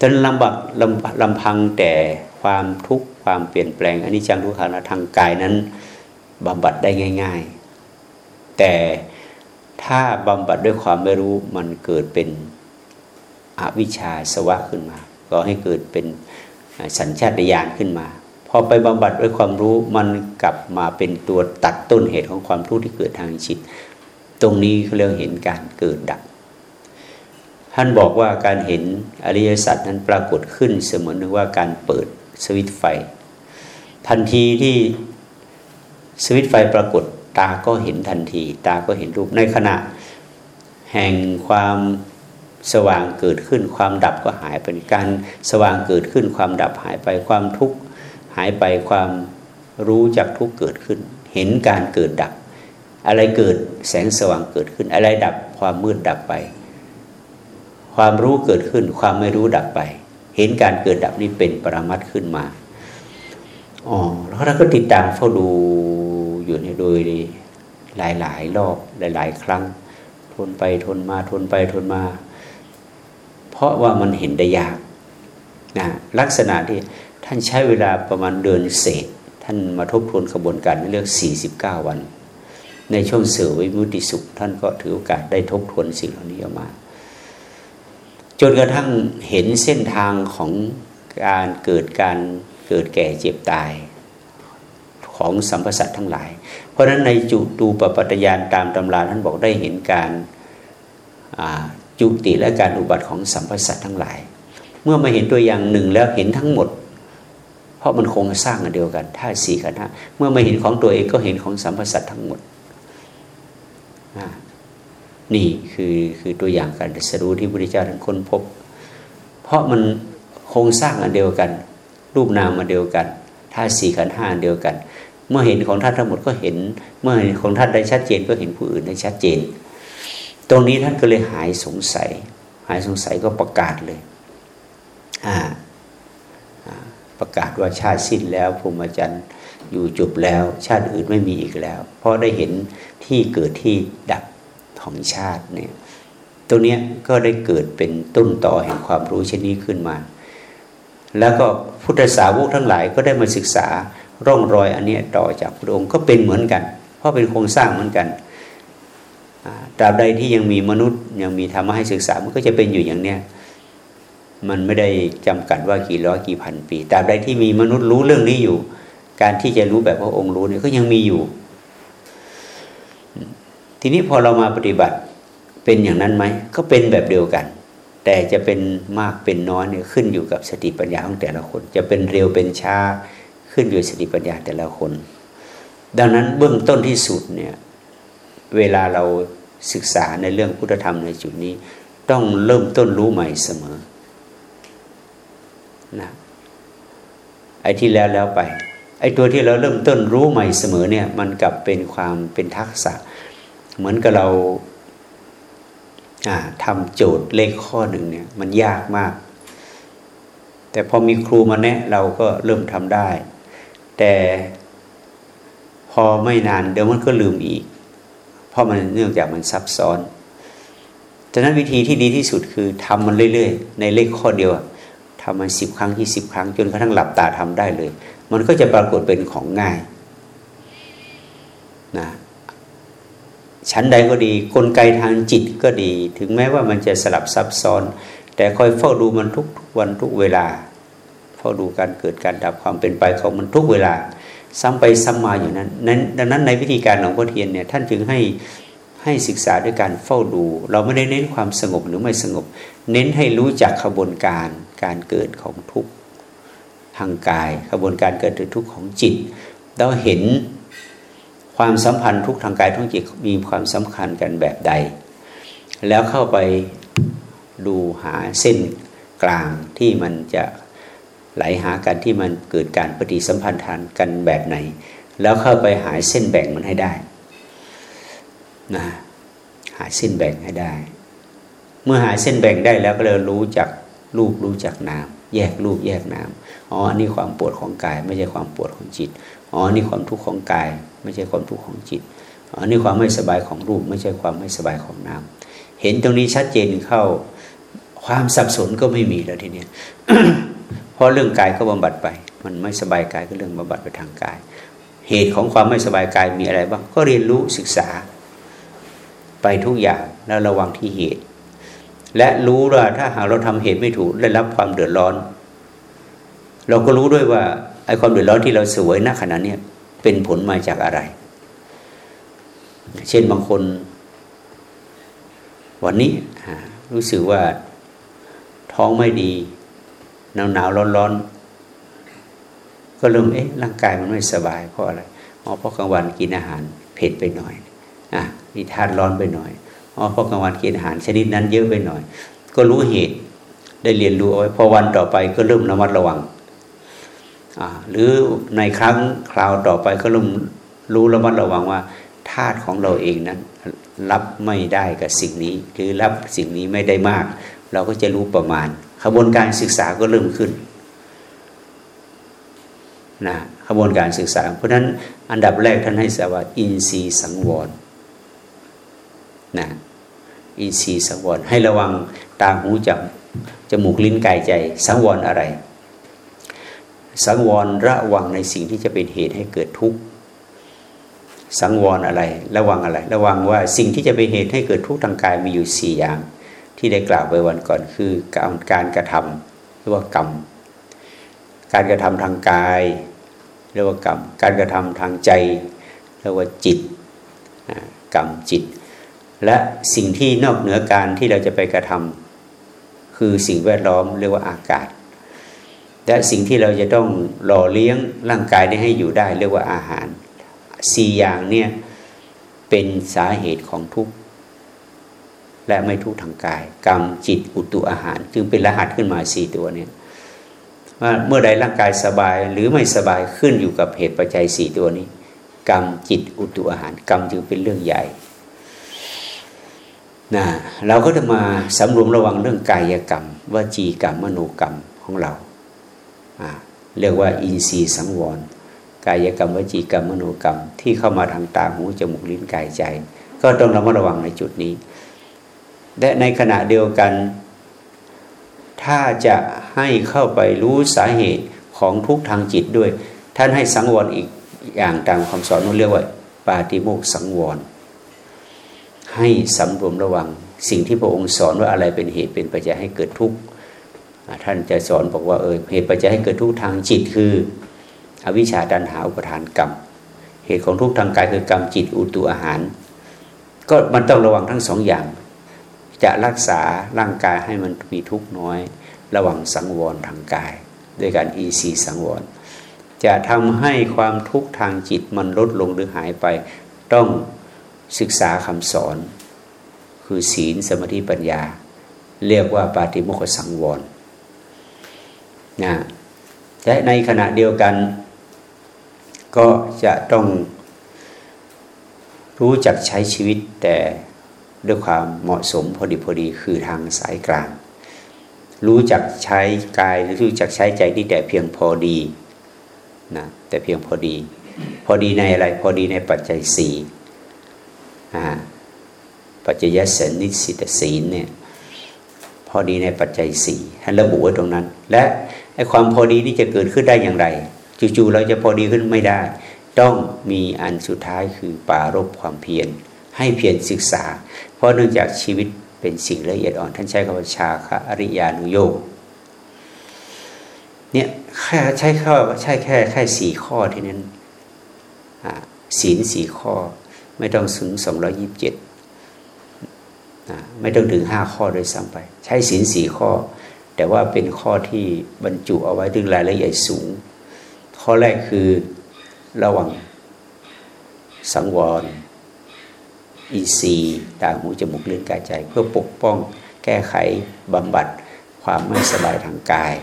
จนลำบักลำลำพังแต่ความทุกข์ความเปลี่ยนแปลงอนิจจังทุกขังนาทางกายนั้น บำบัดได้ง่าย ๆ แต่ถ้าบำบัดด้วยความไม่รู้มันเกิดเป็นอวิชชาสวะขึ้นมา ก็ให้เกิดเป็นสัญชาตญาณขึ้นมา พอไปบำบัดด้วยความรู้มันกลับมาเป็นตัวตัดต้นเหตุของความทุกข์ที่เกิดทางจิต ตรงนี้เขาเรียกเห็นการเกิดดับท่านบอกว่าการเห็นอริยสัจนั้นปรากฏขึ้นเสมือนว่าการเปิดสวิตไฟ ทันทีที่ สวิตไฟปรากฏตาก็เห็นทันที ตาก็เห็นรูปในขณะ แห่งความสว่างเกิดขึ้นความดับก็หายไปการสว่างเกิดขึ้นความดับหายไปความทุกข์หายไปความรู้จากทุกข์เกิดขึ้น เห็นการเกิดดับ อะไรเกิดแสงสว่างเกิดขึ้น อะไรดับความมืดดับไป ความรู้เกิดขึ้น ความไม่รู้ดับไป เห็นการเกิดดับนี้เป็นปรมัตขึ้นมา อ๋อแล้วเราก็ติดตามเฝ้าดูอยู่ในโดยหลายหลายรอบหลายหลายครั้ง ทนไปทนมาทนไปทนมา เพราะว่ามันเห็นได้ยากนะลักษณะที่ท่านใช้เวลาประมาณเดือนเศษ ท่านมาทบทวนกระบวนการเรื่อง49 วัน ในช่วงเสือวิมุติสุข ท่านก็ถือโอกาสได้ทบทวนสิ่งเหล่านี้ออกมา จนกระทั่งเห็นเส้นทางของการเกิดการ เกิดแก่เจ็บตายของสัมพสัตทั้งหลาย เพราะฉะนั้นในจุตูปปัตยานตามตำราท่านบอกได้เห็นการจุติและการอุบัติของสัมพสัตทั้งหลาย เมื่อมาเห็นตัวอย่างหนึ่งแล้วเห็นทั้งหมด เพราะมันคงสร้างอันเดียวกันท่าสี่กันฮะเมื่อมาเห็นของตัวเองก็เห็นของสัมพสัตทั้งหมดนี่คือคือตัวอย่างการสรู้ที่พระพุทธเจ้าท่านค้นพบ เพราะมันโครงสร้างอันเดียวกัน รูปนามมาเดียวกันท่าสี่ขันห้าเดียวกัน เมื่อเห็นของท่านทั้งหมดก็เห็น เมื่อเห็นของท่านได้ชัดเจนก็เห็นผู้อื่นได้ชัดเจน ตรงนี้ท่านก็เลยหายสงสัย หายสงสัยก็ประกาศเลยอ่าประกาศว่าชาติสิ้นแล้วพรหมจรรย์อยู่จบแล้ว ชาติอื่นไม่มีอีกแล้ว เพราะได้เห็นที่เกิดที่ดับของชาติเนี่ยตรงนี้ก็ได้เกิดเป็นต้นต่อแห่งความรู้ชนี้ขึ้นมา แล้วก็พุทธสาวกทั้งหลายก็ได้มาศึกษาร่องรอยอันนี้ต่อจากพระองค์ก็เป็นเหมือนกัน เพราะเป็นโครงสร้างเหมือนกันตราบใดที่ยังมีมนุษย์ยังมีธรรมะให้ศึกษามันก็จะเป็นอยู่อย่างเนี้ยมันไม่ได้จำกัดว่ากี่ร้อยกี่พันปีตราบใดที่มีมนุษย์รู้เรื่องนี้อยู่ การที่จะรู้แบบพระองค์รู้เนี่ยก็ยังมีอยู่ ทีนี้พอเรามาปฏิบัติเป็นอย่างนั้นไหมก็เป็นแบบเดียวกัน แต่จะเป็นมากเป็นน้อยเนี่ยขึ้นอยู่กับสติปัญญาของแต่ละคน จะเป็นเร็วเป็นช้าขึ้นอยู่สติปัญญาแต่ละคน ดังนั้นเบื้องต้นที่สุดเนี่ยเวลาเราศึกษาในเรื่องพุทธธรรมในจุดนี้ ต้องเริ่มต้นรู้ใหม่เสมอนะไอ้ที่แล้วแล้วไปไอ้ตัวที่เราเริ่มต้นรู้ใหม่เสมอเนี่ยมันกลับเป็นความเป็นทักษะ เหมือนกับเรา ทำโจทย์เลขข้อหนึ่งเนี่ย มันยากมาก แต่พอมีครูมาแนะเราก็เริ่มทำได้ แต่พอไม่นานเดี๋ยวมันก็ลืมอีก เพราะมันเนื่องจากมันซับซ้อนฉะนั้นวิธีที่ดีที่สุดคือทำมันเรื่อยๆ ในเลขข้อเดียวทำมันสิบครั้งยี่สิบครั้ง จนกระทั่งหลับตาทำได้เลย มันก็จะปรากฏเป็นของง่ายนะ ชั้นใดก็ดีกลไกทางจิตก็ดี ถึงแม้ว่ามันจะสลับซับซ้อน แต่คอยเฝ้าดูมันทุกวันทุกเวลา เฝ้าดูการเกิดการดับความเป็นไปของมันทุกเวลา ซ้ำไปซ้ำมาอยู่นั้นนั้นดังนั้นในวิธีการของพ่อเทียนเนี่ยท่านจึงให้ให้ศึกษาด้วยการเฝ้าดู เราไม่ได้เน้นความสงบหรือไม่สงบ เน้นให้รู้จักขบวนการการเกิดของทุกทางกายขบวนการเกิดทุกของจิตเราเห็น ความสัมพันธ์ทุกทางกายทั้งจิตมีความสำคัญกันแบบใด แล้วเข้าไปดูหาเส้นกลางที่มันจะไหลหากันที่มันเกิดการปฏิสัมพันธ์ทานกันแบบไหน แล้วเข้าไปหาเส้นแบ่งมันให้ได้นะหาเส้นแบ่งให้ได้ เมื่อหาเส้นแบ่งได้แล้วก็เลยรู้จักรูปรู้จักนาม แยกรูปแยกนามอ๋อนนี้ความปวดของกาย ไม่ใช่ความปวดของจิตอ๋อนี่ความทุกข์ของกาย ไม่ใช่ความทุกข์ของจิตอ๋อนี่ความไม่สบายของรูป ไม่ใช่ความไม่สบายของนามเห็นตรงนี้ชัดเจนเข้า ความสับสนก็ไม่มีแล้วทีนี้เพราะเรื่องกายก็บำบัดไป มันไม่สบายกายก็เรื่องบำบัดไปทางกาย เหตุของความไม่สบายกายมีอะไรบ้างก็เรียนรู้ศึกษา ไปทุกอย่างแล้วระวังที่เหตุ และรู้ว่าถ้าหากเราทำเหตุไม่ถูกได้รับความเดือดร้อน เราก็รู้ด้วยว่าไอ้ความเดือดร้อนที่เราสวยณขณะนี้เป็นผลมาจากอะไร เช่นบางคน วันนี้รู้สึกว่าท้องไม่ดีหนาวหนาวร้อนร้อนก็เริ่มเอ๊ะร่างกายมันไม่สบายเพราะอะไรเพราะกลางวันกินอาหารเผ็ดไปหน่อยอะมีธาตุร้อนไปหน่อย อ๋อเพราะกลางวันกินอาหารชนิดนั้นเยอะไปหน่อย ก็รู้เหตุได้เรียนรู้เอาไว้พอวันต่อไปก็เริ่มระมัดระวังหรือในครั้งคราวต่อไปก็เรู้รู้ระมัดระวังว่าธาตุของเราเองนั้น รับไม่ได้กับสิ่งนี้ หรือรับสิ่งนี้ไม่ได้มาก เราก็จะรู้ประมาณขบวนการศึกษาก็เริ่มขึ้นนะขบวนการศึกษา เพราะฉะนั้นอันดับแรกท่านให้สว่าอินทรีย์สังวรนะ อินทรีย์สังวรให้ระวังตาหูจับจมูกลิ้นกายใจ สังวรอะไร สังวรระวังในสิ่งที่จะเป็นเหตุให้เกิดทุกข์สังวรอะไร ระวังอะไร ระวังว่าสิ่งที่จะเป็นเหตุให้เกิดทุกข์ทางกายมีอยู่สี่อย่าง ที่ได้กล่าวไปวันก่อนคือการการกระทำเรียกว่ากรรม การกระทำทางกายเรียกว่ากรรม การกระทำทางใจเรียกว่าจิตกรรมจิต และสิ่งที่นอกเหนือการที่เราจะไปกระทำคือสิ่งแวดล้อมเรียกว่าอากาศ และสิ่งที่เราจะต้องหล่อเลี้ยงร่างกายได้ให้อยู่ได้เรียกว่าอาหารสี่อย่างเนี่ยเป็นสาเหตุของทุกข์และไม่ทุกข์ทางกาย กรรมจิตอุตุอาหาร จึงเป็นรหัสขึ้นมาสี่ตัวเนี่ยว่าเมื่อใดร่างกายสบายหรือไม่สบายขึ้นอยู่กับเหตุปัจจัยสี่ตัวนี้ กรรมจิตอุตุอาหาร กรรมจึงเป็นเรื่องใหญ่ นะเราก็จะมาสำรวมระวังเรื่องกายกรรมวจีกรรมมโนกรรมของเราเรียกว่าอินทรีย์สังวร กายกรรมวจีกรรมมโนกรรม ที่เข้ามาทางตาหูจมูกลิ้นกายใจ ก็ต้องระมัดระวังในจุดนี้ และในขณะเดียวกัน ถ้าจะให้เข้าไปรู้สาเหตุของทุกทางจิตด้วย ท่านให้สังวรอีกอย่างตามคำสอนนู้นเรียกว่า ปาติโมกสังวร ให้สำรวมระวัง สิ่งที่พระองค์สอนว่าอะไรเป็นเหตุเป็นปัจจัยให้เกิดทุกข์ท่านจะสอนบอกว่าเออเหตุปัจจัยให้เกิดทุกข์ทางจิตคือ อวิชชาดันหาอุปทานกรรม เหตุของทุกข์ทางกายคือกรรมจิตอุตุอาหาร ก็มันต้องระวังทั้งสองอย่าง จะรักษาร่างกายให้มันมีทุกข์น้อย ระวังสังวรทางกาย ด้วยการอีซีสังวรจะทำให้ความทุกข์ทางจิตมันลดลงหรือหายไป ต้อง ศึกษาคำสอน คือศีลสมาธิปัญญา เรียกว่าปาติโมกขสังวรนะและในขณะเดียวกัน ก็จะต้องรู้จักใช้ชีวิตแต่ด้วยความเหมาะสมพอดีพอดีคือทางสายกลาง รู้จักใช้กายรู้จักใช้ใจที่แต่เพียงพอดีนะแต่เพียงพอดี พอดีในอะไรพอดีในปัจจัยสี่ ปัจจยสนิสิตศีลเนี่ยพอดีในปัจจัยสี่ท่านระบุไว้ตรงนั้น และไอ้ความพอดีนี่จะเกิดขึ้นได้อย่างไรจู่ๆเราจะพอดีขึ้นไม่ได้ ต้องมีอันสุดท้ายคือปารบความเพียรให้เพียรศึกษา เพราะเนื่องจากชีวิตเป็นสิ่งละเอียดอ่อน ท่านใช้คำว่าชาคะอริยานุโยกเนี่ยแค่ใช้ข้อใช่แค่แค่สี่ข้อที่นั้นศีลสี่ข้อ ไม่ต้องถึงสองร้อยิบเจ็ดไม่ต้องถึงห้าข้อโดยซ้ำไป ใช้ศีลสี่ข้อ แต่ว่าเป็นข้อที่บรรจุเอาไว้ถึงรายละเอียดสูง ข้อแรกคือระวังสังวรอีซีตาหูจมูกลิ้นกายใจ เพื่อปกป้องแก้ไขบำบัดความไม่สบายทางกาย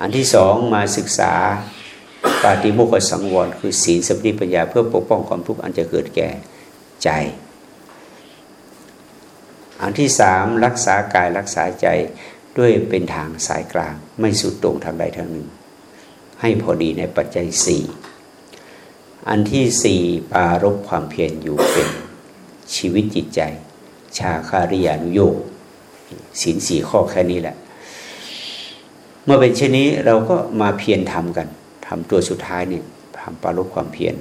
อันที่สองมาศึกษา ปาติโมกขสังวร คือศีลสติปัญญาเพื่อปกป้องความทุกข์อันจะเกิดแก่ใจ อันที่สามรักษากายรักษาใจด้วยเป็นทางสายกลาง ไม่สุดตรงทางใดทางหนึ่ง ให้พอดีในปัจจัยสี่อันที่สี่ปารบความเพียรอยู่เป็นชีวิตจิตใจ ชาคาริยานุโยกสินสี่ข้อแค่นี้แหละ เมื่อเป็นเช่นนี้เราก็มาเพียรทำกัน ทำตัวสุดท้ายนี่ทำปารบความเพียร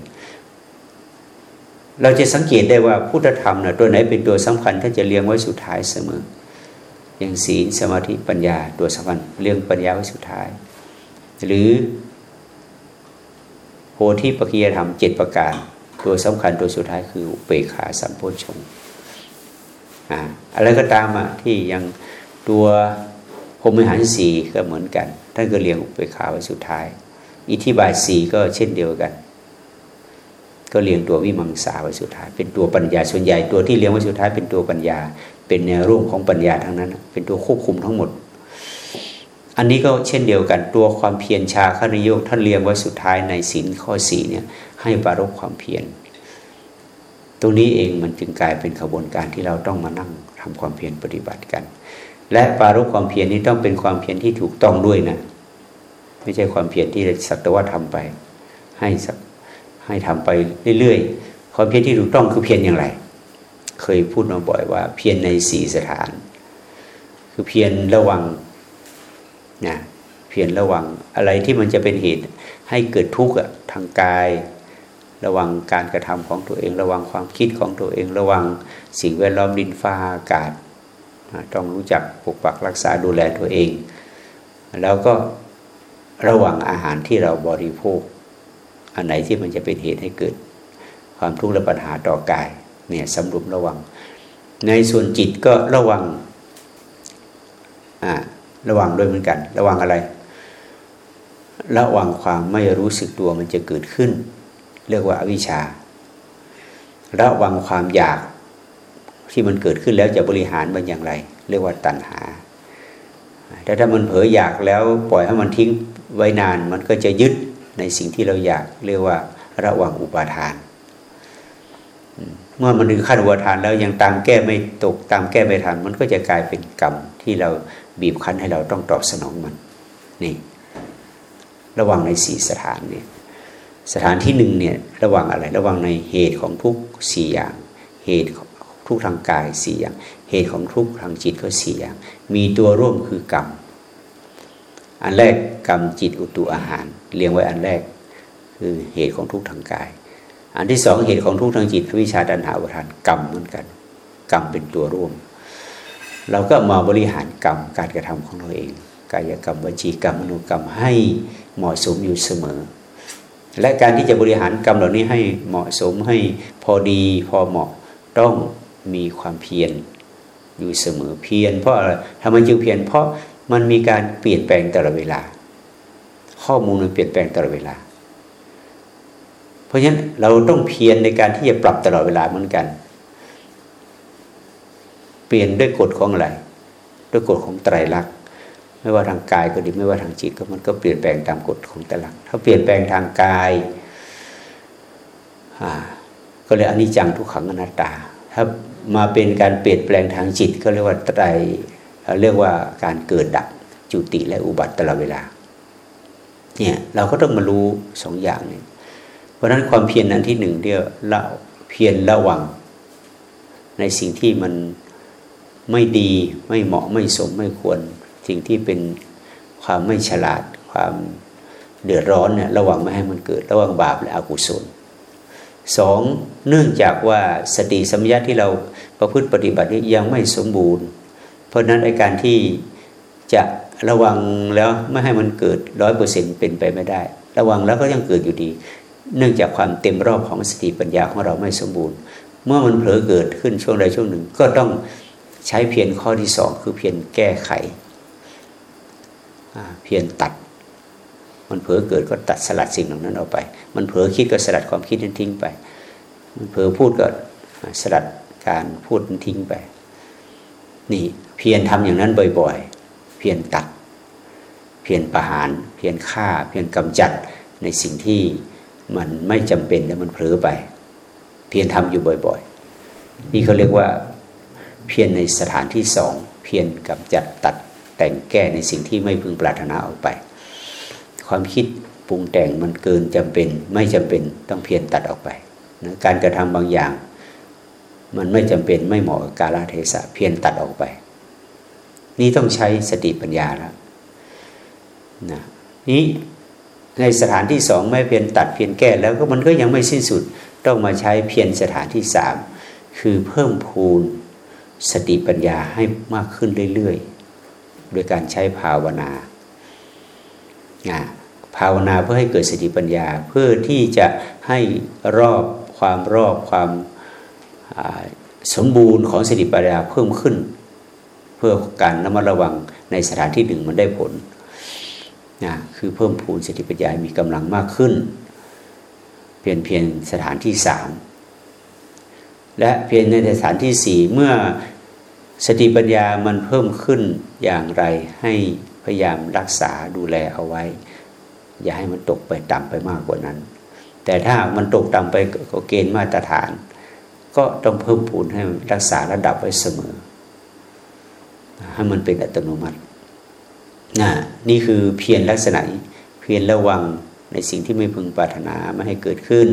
เราจะสังเกตได้ว่าพุทธธรรมนะตัวไหนเป็นตัวสำคัญถ้าจะเลี้ยงไว้สุดท้ายเสมอ อย่างศีลสมาธิปัญญาตัวสำคัญเลี้ยงปัญญาไว้สุดท้าย หรือโพธิปัจจยธรรมเจ็ดประการ ตัวสำคัญตัวสุดท้ายคือเปขาสัมโพชงอ่าอะไรก็ตามอะที่ยังตัวพรมิหารสีก็เหมือนกันท่านก็เรียงอุเบกขาไว้สุดท้าย อิทธิบาทสีก็เช่นเดียวกัน ก็เรียงตัววิมังสาไว้สุดท้าย เป็นตัวปัญญาส่วนใหญ่ตัวที่เรียงไว้สุดท้ายเป็นตัวปัญญา เป็นแนวร่วมของปัญญาทั้งนั้น เป็นตัวควบคุมทั้งหมด อันนี้ก็เช่นเดียวกันตัวความเพียรชาคณิโยกท่านเรียงไว้สุดท้ายในศีลข้อสี่เนี่ยให้ปารกความเพียรตรงนี้เองมันจึงกลายเป็นขบวนการที่เราต้องมานั่งทำความเพียรปฏิบัติกัน และปารกความเพียรนี้ต้องเป็นความเพียรที่ถูกต้องด้วยนะ ไม่ใช่ความเพียรที่สักแต่ว่าทำไป ให้ให้ทำไปเรื่อยๆ ความเพียรที่ถูกต้องคือเพียรอย่างไร เคยพูดมาบ่อยว่า เพียรในสี่สถาน คือเพียรระวังนะเพียรระวังอะไรที่มันจะเป็นเหตุให้เกิดทุกข์ทางกาย ระวังการกระทำของตัวเอง ระวังความคิดของตัวเอง ระวังสิ่งแวดล้อมดินฟ้าอากาศ ต้องรู้จักปกปักรักษาดูแลตัวเอง แล้วก็ ระวังอาหารที่เราบริโภค อันไหนที่มันจะเป็นเหตุให้เกิด ความทุกข์และปัญหาต่อกายเนี่ยสำรวมระวัง ในส่วนจิตก็ระวังอ่าระวังด้วยเหมือนกัน ระวังอะไร ระวังความไม่รู้สึกตัวมันจะเกิดขึ้น เรียกว่าอวิชชา ระวังความอยากที่มันเกิดขึ้นแล้วจะบริหารมันอย่างไร เรียกว่าตัณหาแต่ถ้ามันเผลออยากแล้วปล่อยให้มันทิ้ง ไว้นานมันก็จะยึดในสิ่งที่เราอยากเรียกว่าระวังอุปาทาน เมื่อมันถึงขั้นอุปาทานแล้วยังตามแก้ไม่ตกตามแก้ไม่ทันมันก็จะกลายเป็นกรรมที่เราบีบคั้นให้เราต้องตอบสนองมันนี่ระวังในสี่สถานเนี่ยสถานที่หนึ่งเนี่ยระวังอะไรระวังในเหตุของทุกสี่อย่าง เหตุทุกทางกายสี่อย่าง เหตุของทุกทางจิตก็สี่อย่าง มีตัวร่วมคือกรรม อันแรกกรรมจิตอุตุอาหาร เรียงไว้อันแรกคือเหตุของทุกข์ทางกาย อันที่สองเหตุของทุกข์ทางจิตวิชาดันหาอุทานกรรมเหมือนกัน กรรมเป็นตัวร่วม เราก็มาบริหารกรรมการกระทำของเราเอง กายกรรมวจีกรรมมโนกรรมให้เหมาะสมอยู่เสมอ และการที่จะบริหารกรรมเหล่านี้ให้เหมาะสมให้พอดีพอเหมาะต้องมีความเพียรอยู่เสมอเพียรเพราะอะไรทำไมจึงเพียรเพราะ มันมีการเปลี่ยนแปลงตลอดเวลา ข้อมูลมันเปลี่ยนแปลงตลอดเวลา เพราะฉะนั้นเราต้องเพียรในการที่จะปรับตลอดเวลาเหมือนกัน เปลี่ยนด้วยกฎของอะไรด้วยกฎของไตรลักษณ์ไม่ว่าทางกายก็ดีไม่ว่าทางจิตก็มันก็เปลี่ยนแปลงตามกฎของแต่ละถ้าเปลี่ยนแปลงทางกายก็เลยอนิจจังทุกขังอนัตตา ถ้ามาเป็นการเปลี่ยนแปลงทางจิต ก็เรียกว่าไตร เรียกว่าการเกิดดับจุติและอุบัติตลอดเวลาเนี่ยเราก็ต้องมารู้สองอย่างนี้เพราะฉะนั้นความเพียรนั้นที่หนึ่งเดียวเราเพียรระวัง ในสิ่งที่มันไม่ดีไม่เหมาะไม่สมไม่ควร สิ่งที่เป็นความไม่ฉลาด ความเดือดร้อนเนี่ยระวังไม่ให้มันเกิด ระวังบาปและอกุศลสองเนื่องจากว่าสติสัมยาที่เราประพฤติปฏิบัติยังไม่สมบูรณ์ ราะนั้นในการที่จะระวังแล้วไม่ให้มันเกิดร้อยเปอร์เซ็นเป็นไปไม่ได้ ระวังแล้วก็ยังเกิดอยู่ดี เนื่องจากความเต็มรอบของสติปัญญาของเราไม่สมบูรณ์ เมื่อมันเผลอเกิดขึ้นช่วงใดช่วงหนึ่ง ก็ต้องใช้เพียรข้อที่สองคือเพียรแก้ไข เพียรตัด มันเผลอเกิดก็ตัดสลัดสิ่งเหล่านั้นออกไป มันเผลอคิดก็สลัดความคิดนั้นทิ้งไป มันเผลอพูดก็สลัดการพูดนั้นทิ้งไป นี่ เพียรทำอย่างนั้นบ่อยๆ เพียรตัด เพียรประหาร เพียรฆ่า เพียรกำจัดในสิ่งที่มันไม่จำเป็นแล้วมันเผลอไป เพียรทำอยู่บ่อยๆ นี่เขาเรียกว่าเพียรในสถานที่สองเพียรกำจัดตัดแต่งแก้ในสิ่งที่ไม่พึงปรารถนาออกไป ความคิดปรุงแต่งมันเกินจำเป็น ไม่จำเป็นต้องเพียรตัดออกไปนะการกระทำบางอย่าง มันไม่จำเป็นไม่เหมาะกับกาลเทศะเพียรตัดออกไป นี่ต้องใช้สติปัญญาแล้วนะนี้ในสถานที่สองไม่เพียรตัดเพียรแก้แล้วก็มันก็ยังไม่สิ้นสุดต้องมาใช้เพียรสถานที่สามคือเพิ่มพูนสติปัญญาให้มากขึ้นเรื่อยๆ โดยการใช้ภาวนาภาวนาเพื่อให้เกิดสติปัญญาเพื่อที่จะให้รอบความรอบความสมบูรณ์ของสติปัญญาเพิ่มขึ้น เพื่อการระมัดระวังในสถานที่หนึ่งมันได้ผลนะคือเพิ่มพูนสติปัญญามีกำลังมากขึ้นเพียงเพียงสถานที่สามและเพียงในสถานที่สี่เมื่อสติปัญญามันเพิ่มขึ้นอย่างไรให้พยายามรักษาดูแลเอาไว้ อย่าให้มันตกไปต่ำไปมากกว่านั้น แต่ถ้ามันตกต่ำไปก็เกณฑ์มาตรฐาน ก็ต้องเพิ่มพูนให้รักษาระดับไว้เสมอ ให้มันเป็นอัตโนมัตินะนี่คือเพียรลักษณะเพียรระวังในสิ่งที่ไม่พึงปรารถนาไม่ให้เกิดขึ้น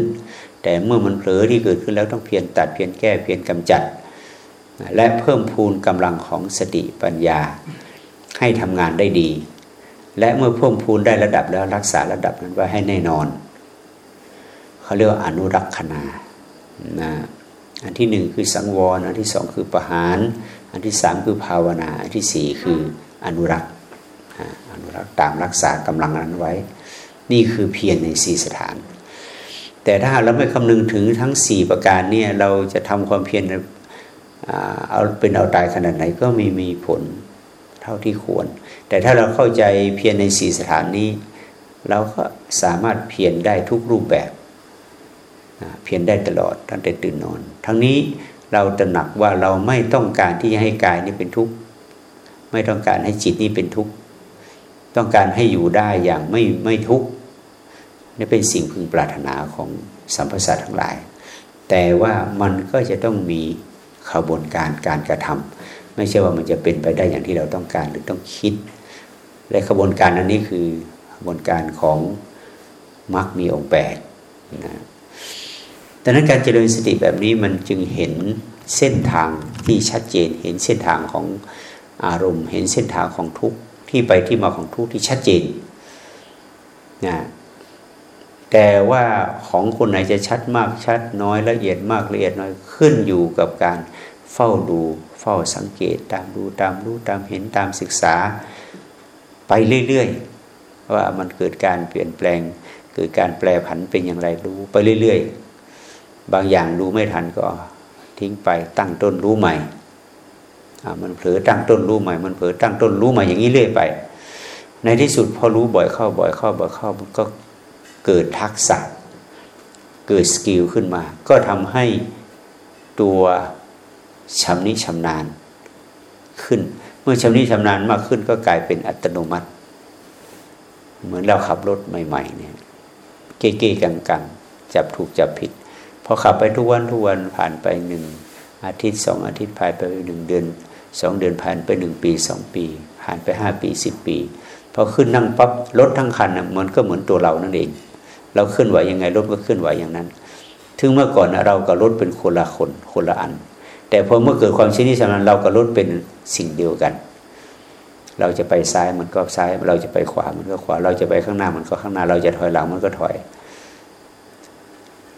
แต่เมื่อมันเผลอที่เกิดขึ้นแล้วต้องเพียรตัดเพียรแก้เพียรกำจัด และเพิ่มพูนกำลังของสติปัญญาให้ทำงานได้ดี และเมื่อเพิ่มพูนได้ระดับแล้วรักษาระดับนั้นไว้ให้แน่นอนเขาเรียกว่าอนุรักษนานะอันที่หนึ่งคือสังวร อันที่สองคือประหาร อันที่สามคือภาวนา อันที่สี่คืออนุรักษ์อนุรักษ์ตามรักษากำลังนั้นไว้ นี่คือเพียรในสี่สถาน แต่ถ้าเราไม่คำนึงถึงทั้งสี่ประการเนี่ยเราจะทำความเพียรเอาเป็นเอาตายขนาดไหนก็มีมีผลเท่าที่ควร แต่ถ้าเราเข้าใจเพียรในสี่สถานนี้ เราก็สามารถเพียรได้ทุกรูปแบบเพียรได้ตลอดตั้งแต่ตื่นนอน ทั้งนี้ เราตระหนักว่าเราไม่ต้องการที่จะให้กายนี้เป็นทุกข์ไม่ต้องการให้จิตนี้เป็นทุกข์ต้องการให้อยู่ได้อย่างไม่ไม่ทุกข์นี่เป็นสิ่งพึงปรารถนาของสัมพสัตทั้งหลาย แต่ว่ามันก็จะต้องมีขบวนการการกระทำไม่ใช่ว่ามันจะเป็นไปได้อย่างที่เราต้องการหรือต้องคิด และขบวนการอันนี้คือขบวนการของมรรคมีองค์แปดนะ ดังนั้นการเจริญสติแบบนี้มันจึงเห็นเส้นทางที่ชัดเจน เห็นเส้นทางของอารมณ์ เห็นเส้นทางของทุกข์ที่ไปที่มาของทุกข์ที่ชัดเจนนะแต่ว่าของคนไหนจะชัดมากชัดน้อยละเอียดมากละเอียดน้อยขึ้นอยู่กับการเฝ้าดูเฝ้าสังเกตตามดูตามรู้ตามเห็นตามศึกษาไปเรื่อยๆว่ามันเกิดการเปลี่ยนแปลง เกิดการแปลผันเป็นอย่างไรรู้ไปเรื่อยๆ บางอย่างรู้ไม่ทันก็ทิ้งไปตั้งต้นรู้ใหม่มันเผลอตั้งต้นรู้ใหม่ มันเผลอตั้งต้นรู้ใหม่อย่างนี้เรื่อยไป ในที่สุดพอรู้บ่อยเข้าบ่อยเข้าบ่อยเข้ามันก็เกิดทักษะ เกิดสกิลขึ้นมา ก็ทำให้ตัวชำนิชำนาญขึ้น เมื่อชำนิชำนาญมากขึ้นก็กลายเป็นอัตโนมัติ เหมือนเราขับรถใหม่ ๆ เนี่ย เก๊ๆกังๆจับถูกจับผิด พอขับไปทุกวันทุกวันผ่านไปหนึ่งอาทิตย์สองอาทิตย์ผ่านไปหนึ่งเดือนสองเดือนผ่านไปหนึ่งปีสองปี ผ่านไปห้าปีสิบปีพอขึ้นนั่งปั๊บรถทั้งคันนะมันก็เหมือนตัวเรานั่นเอง เราเคลื่อนไหวยังไงรถก็เคลื่อนไหวอย่างนั้น ถึงเมื่อก่อนเรากับรถเป็นคนละคนคนละอัน แต่พอเมื่อเกิดความชินที่ชำนาเรากับรถเป็นสิ่งเดียวกัน เราจะไปซ้ายมันก็ซ้าย เราจะไปขวามันก็ขวา เราจะไปข้างหน้ามันก็ข้างหน้า เราจะถอยหลังมันก็ถอย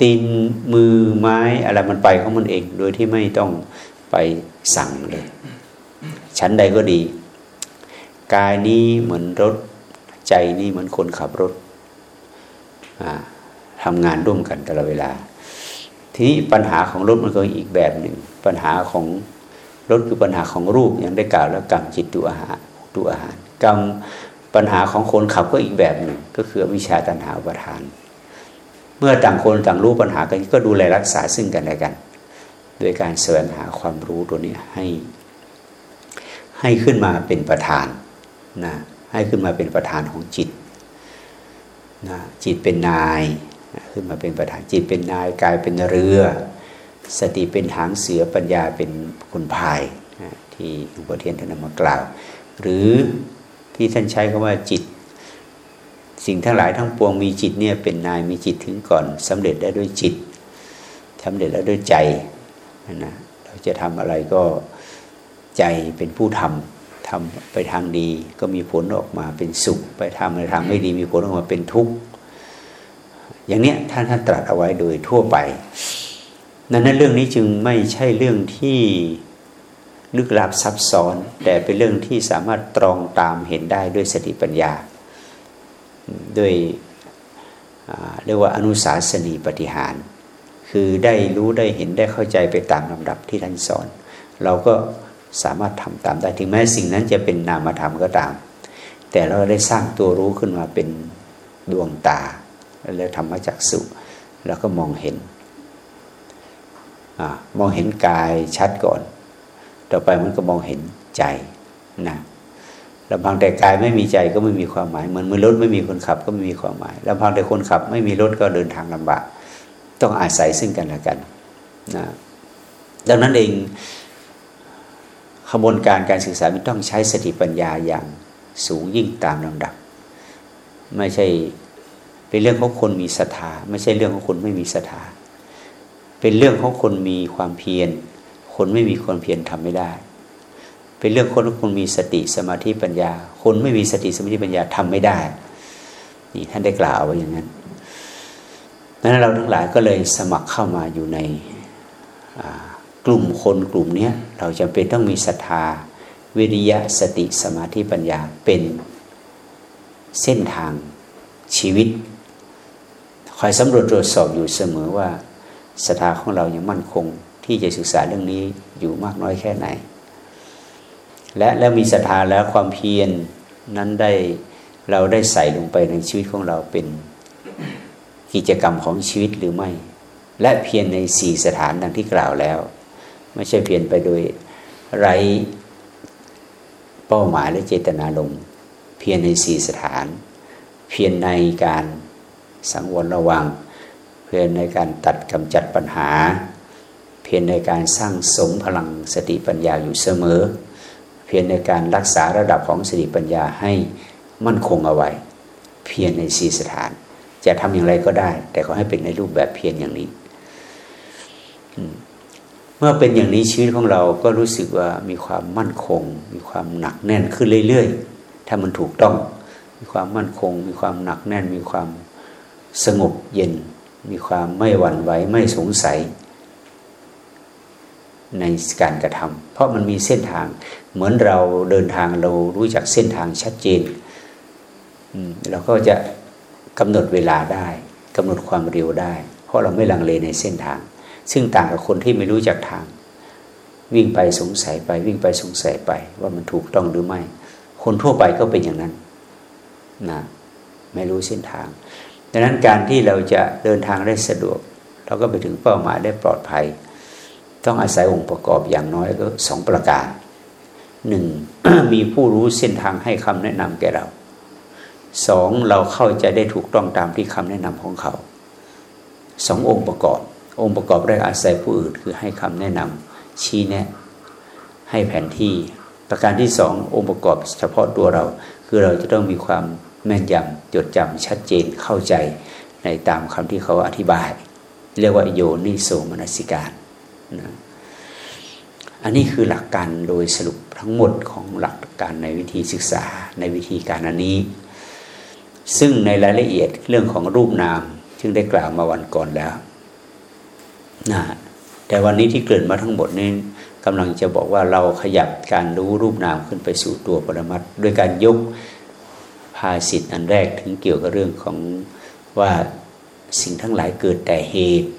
ตีนมือไม้อะไรมันไปของมันเอง โดยที่ไม่ต้องไปสั่งเลย ชั้นใดก็ดี กายนี้เหมือนรถ ใจนี้เหมือนคนขับรถทำงานร่วมกันตลอดเวลา ทีนี้ปัญหาของรถมันก็อีกแบบหนึ่ง ปัญหาของรถคือปัญหาของรูปอย่างได้กล่าวแล้วกรรมจิตตัวอาหารตัวอาหารกรรมปัญหาของคนขับก็อีกแบบหนึ่ง ก็คือวิชาตัณหาประทาน มื่อต่างคนต่างรู้ปัญหากันก็ดูแลรักษาซึ่งกันและกัน โดยการแสวงหาความรู้ตัวนี้ให้ ให้ขึ้นมาเป็นประธานนะให้ขึ้นมาเป็นประธานของจิตนะจิตเป็นนายขึ้นมาเป็นประธานจิตเป็นนายกายเป็นเรือ สติเป็นหางเสือปัญญาเป็นคนพายนะที่หลวงพ่เทียนท่านนำมากล่าว หรือที่ท่านใช้คำว่าจิต สิ่งทั้งหลายทั้งปวงมีจิตเนี่ยเป็นนายมีจิตถึงก่อนสำเร็จได้ด้วยจิตสำเร็จแล้วด้วยใจนะเราจะทำอะไรก็ใจเป็นผู้ทำทำไปทางดีก็มีผลออกมาเป็นสุข ไปทำในทางไม่ดีมีผลออกมาเป็นทุกข์อย่างเนี้ยท่านท่านตรัสเอาไว้โดยทั่วไปนั้นเรื่องนี้จึงไม่ใช่เรื่องที่ลึกลับซับซ้อน แต่เป็นเรื่องที่สามารถตรองตามเห็นได้ด้วยสติปัญญา ด้วยเรียกว่าอนุสาสนีปฏิหาร คือได้รู้ได้เห็นได้เข้าใจไปตามลำดับที่ท่านสอน เราก็สามารถทำตามได้ถึงแม้สิ่งนั้นจะเป็นนามธรรมก็ตาม แต่เราได้สร้างตัวรู้ขึ้นมาเป็นดวงตา แล้วธรรมจักสุแล้วก็มองเห็นอมองเห็นกายชัดก่อน ต่อไปมันก็มองเห็นใจนะ ลำพังแต่กายไม่มีใจก็ไม่มีความหมาย เหมือนมือรถไม่มีคนขับก็ไม่มีความหมายลำพังแต่คนขับไม่มีรถก็เดินทางลำบาก ต้องอาศัยซึ่งกันและกันนะดังนั้นเองขบวนการการศึกษามันต้องใช้สติปัญญาอย่างสูงยิ่งตามลำดับ ไม่ใช่เป็นเรื่องของคนมีศรัทธาไม่ใช่เรื่องของคนไม่มีศรัทธาเป็นเรื่องของคนมีความเพียร คนไม่มีความเพียรทำไม่ได้ เป็นเรื่องคนคนมีสติสมาธิปัญญา คนไม่มีสติสมาธิปัญญาทำไม่ได้นี่ท่านได้กล่าวไว้อย่างนั้นนั้นเราทั้งหลายก็เลยสมัครเข้ามาอยู่ในกลุ่มคนกลุ่มนี้เราจะเป็นต้องมีศรัทธาวิริยะสติสมาธิปัญญาเป็นเส้นทางชีวิต คอยสำรวจตรวจสอบอยู่เสมอว่าศรัทธาของเรายังมั่นคงที่จะศึกษาเรื่องนี้อยู่มากน้อยแค่ไหน และแล้วมีศรัทธาแล้วความเพียรนนั้นได้เราได้ใส่ลงไปในชีวิตของเราเป็นกิจกรรมของชีวิตหรือไม่ และเพียรในสี่สถานดังที่กล่าวแล้ว ไม่ใช่เพียนไปโดยไรเป้าหมายและเจตนาลมเพียรในสี่สถาน เพียรในการสังวรระวัง เพียรในการตัดกำจัดปัญหา เพียรในการสร้างสมพลังสติปัญญาอยู่เสมอ เพียรในการรักษาระดับของสติปัญญาให้มั่นคงเอาไว้ เพียรในสีสถาน จะทำอย่างไรก็ได้ แต่ขอให้เป็นในรูปแบบเพียรอย่างนี้ เมื่อเป็นอย่างนี้ชีวิตของเราก็รู้สึกว่ามีความมั่นคง มีความหนักแน่นขึ้นเรื่อยๆ ถ้ามันถูกต้อง มีความมั่นคง มีความหนักแน่น มีความสงบเย็น มีความไม่หวั่นไหวไม่สงสัยในการกระทำเพราะมันมีเส้นทาง เหมือนเราเดินทางเรารู้จักเส้นทางชัดเจนเราก็จะกำหนดเวลาได้กำหนดความเร็วได้ เพราะเราไม่ลังเลในเส้นทาง ซึ่งต่างกับคนที่ไม่รู้จักทาง วิ่งไปสงสัยไป วิ่งไปสงสัยไป ว่ามันถูกต้องหรือไม่ คนทั่วไปก็เป็นอย่างนั้นนะไม่รู้เส้นทาง ดังนั้นการที่เราจะเดินทางได้สะดวก เราก็ไปถึงเป้าหมายได้ปลอดภัย ต้องอาศัยองค์ประกอบอย่างน้อยก็สองประการ หนึ่งมีผู้รู้เส้นทางให้คำแนะนำแก่เราสองเราเข้าใจได้ถูกต้องตามที่คำแนะนำของเขาสององค์ประกอบ องค์ประกอบแรกอาศัยผู้อื่นคือให้คำแนะนำชี้แนะ ให้แผนที่ ประการที่สององค์ประกอบเฉพาะตัวเรา คือเราจะต้องมีความแม่นยำจดจำชัดเจนเข้าใจในตามคำที่เขาอธิบาย เรียกว่าโยนิโสมนสิการนะอันนี้คือหลักการโดยสรุป ทั้งหมดของหลักการในวิธีศึกษาในวิธีการอันนี้ ซึ่งในรายละเอียดเรื่องของรูปนาม ซึ่งได้กล่าวมาวันก่อนแล้วนะแต่วันนี้ที่เกิดมาทั้งหมดนี้กำลังจะบอกว่าเราขยับการรู้รูปนามขึ้นไปสู่ตัวปรมัตด้วยการยกภาสิทธิ์อันแรกถึงเกี่ยวกับเรื่องของว่าสิ่งทั้งหลายเกิดแต่เหตุ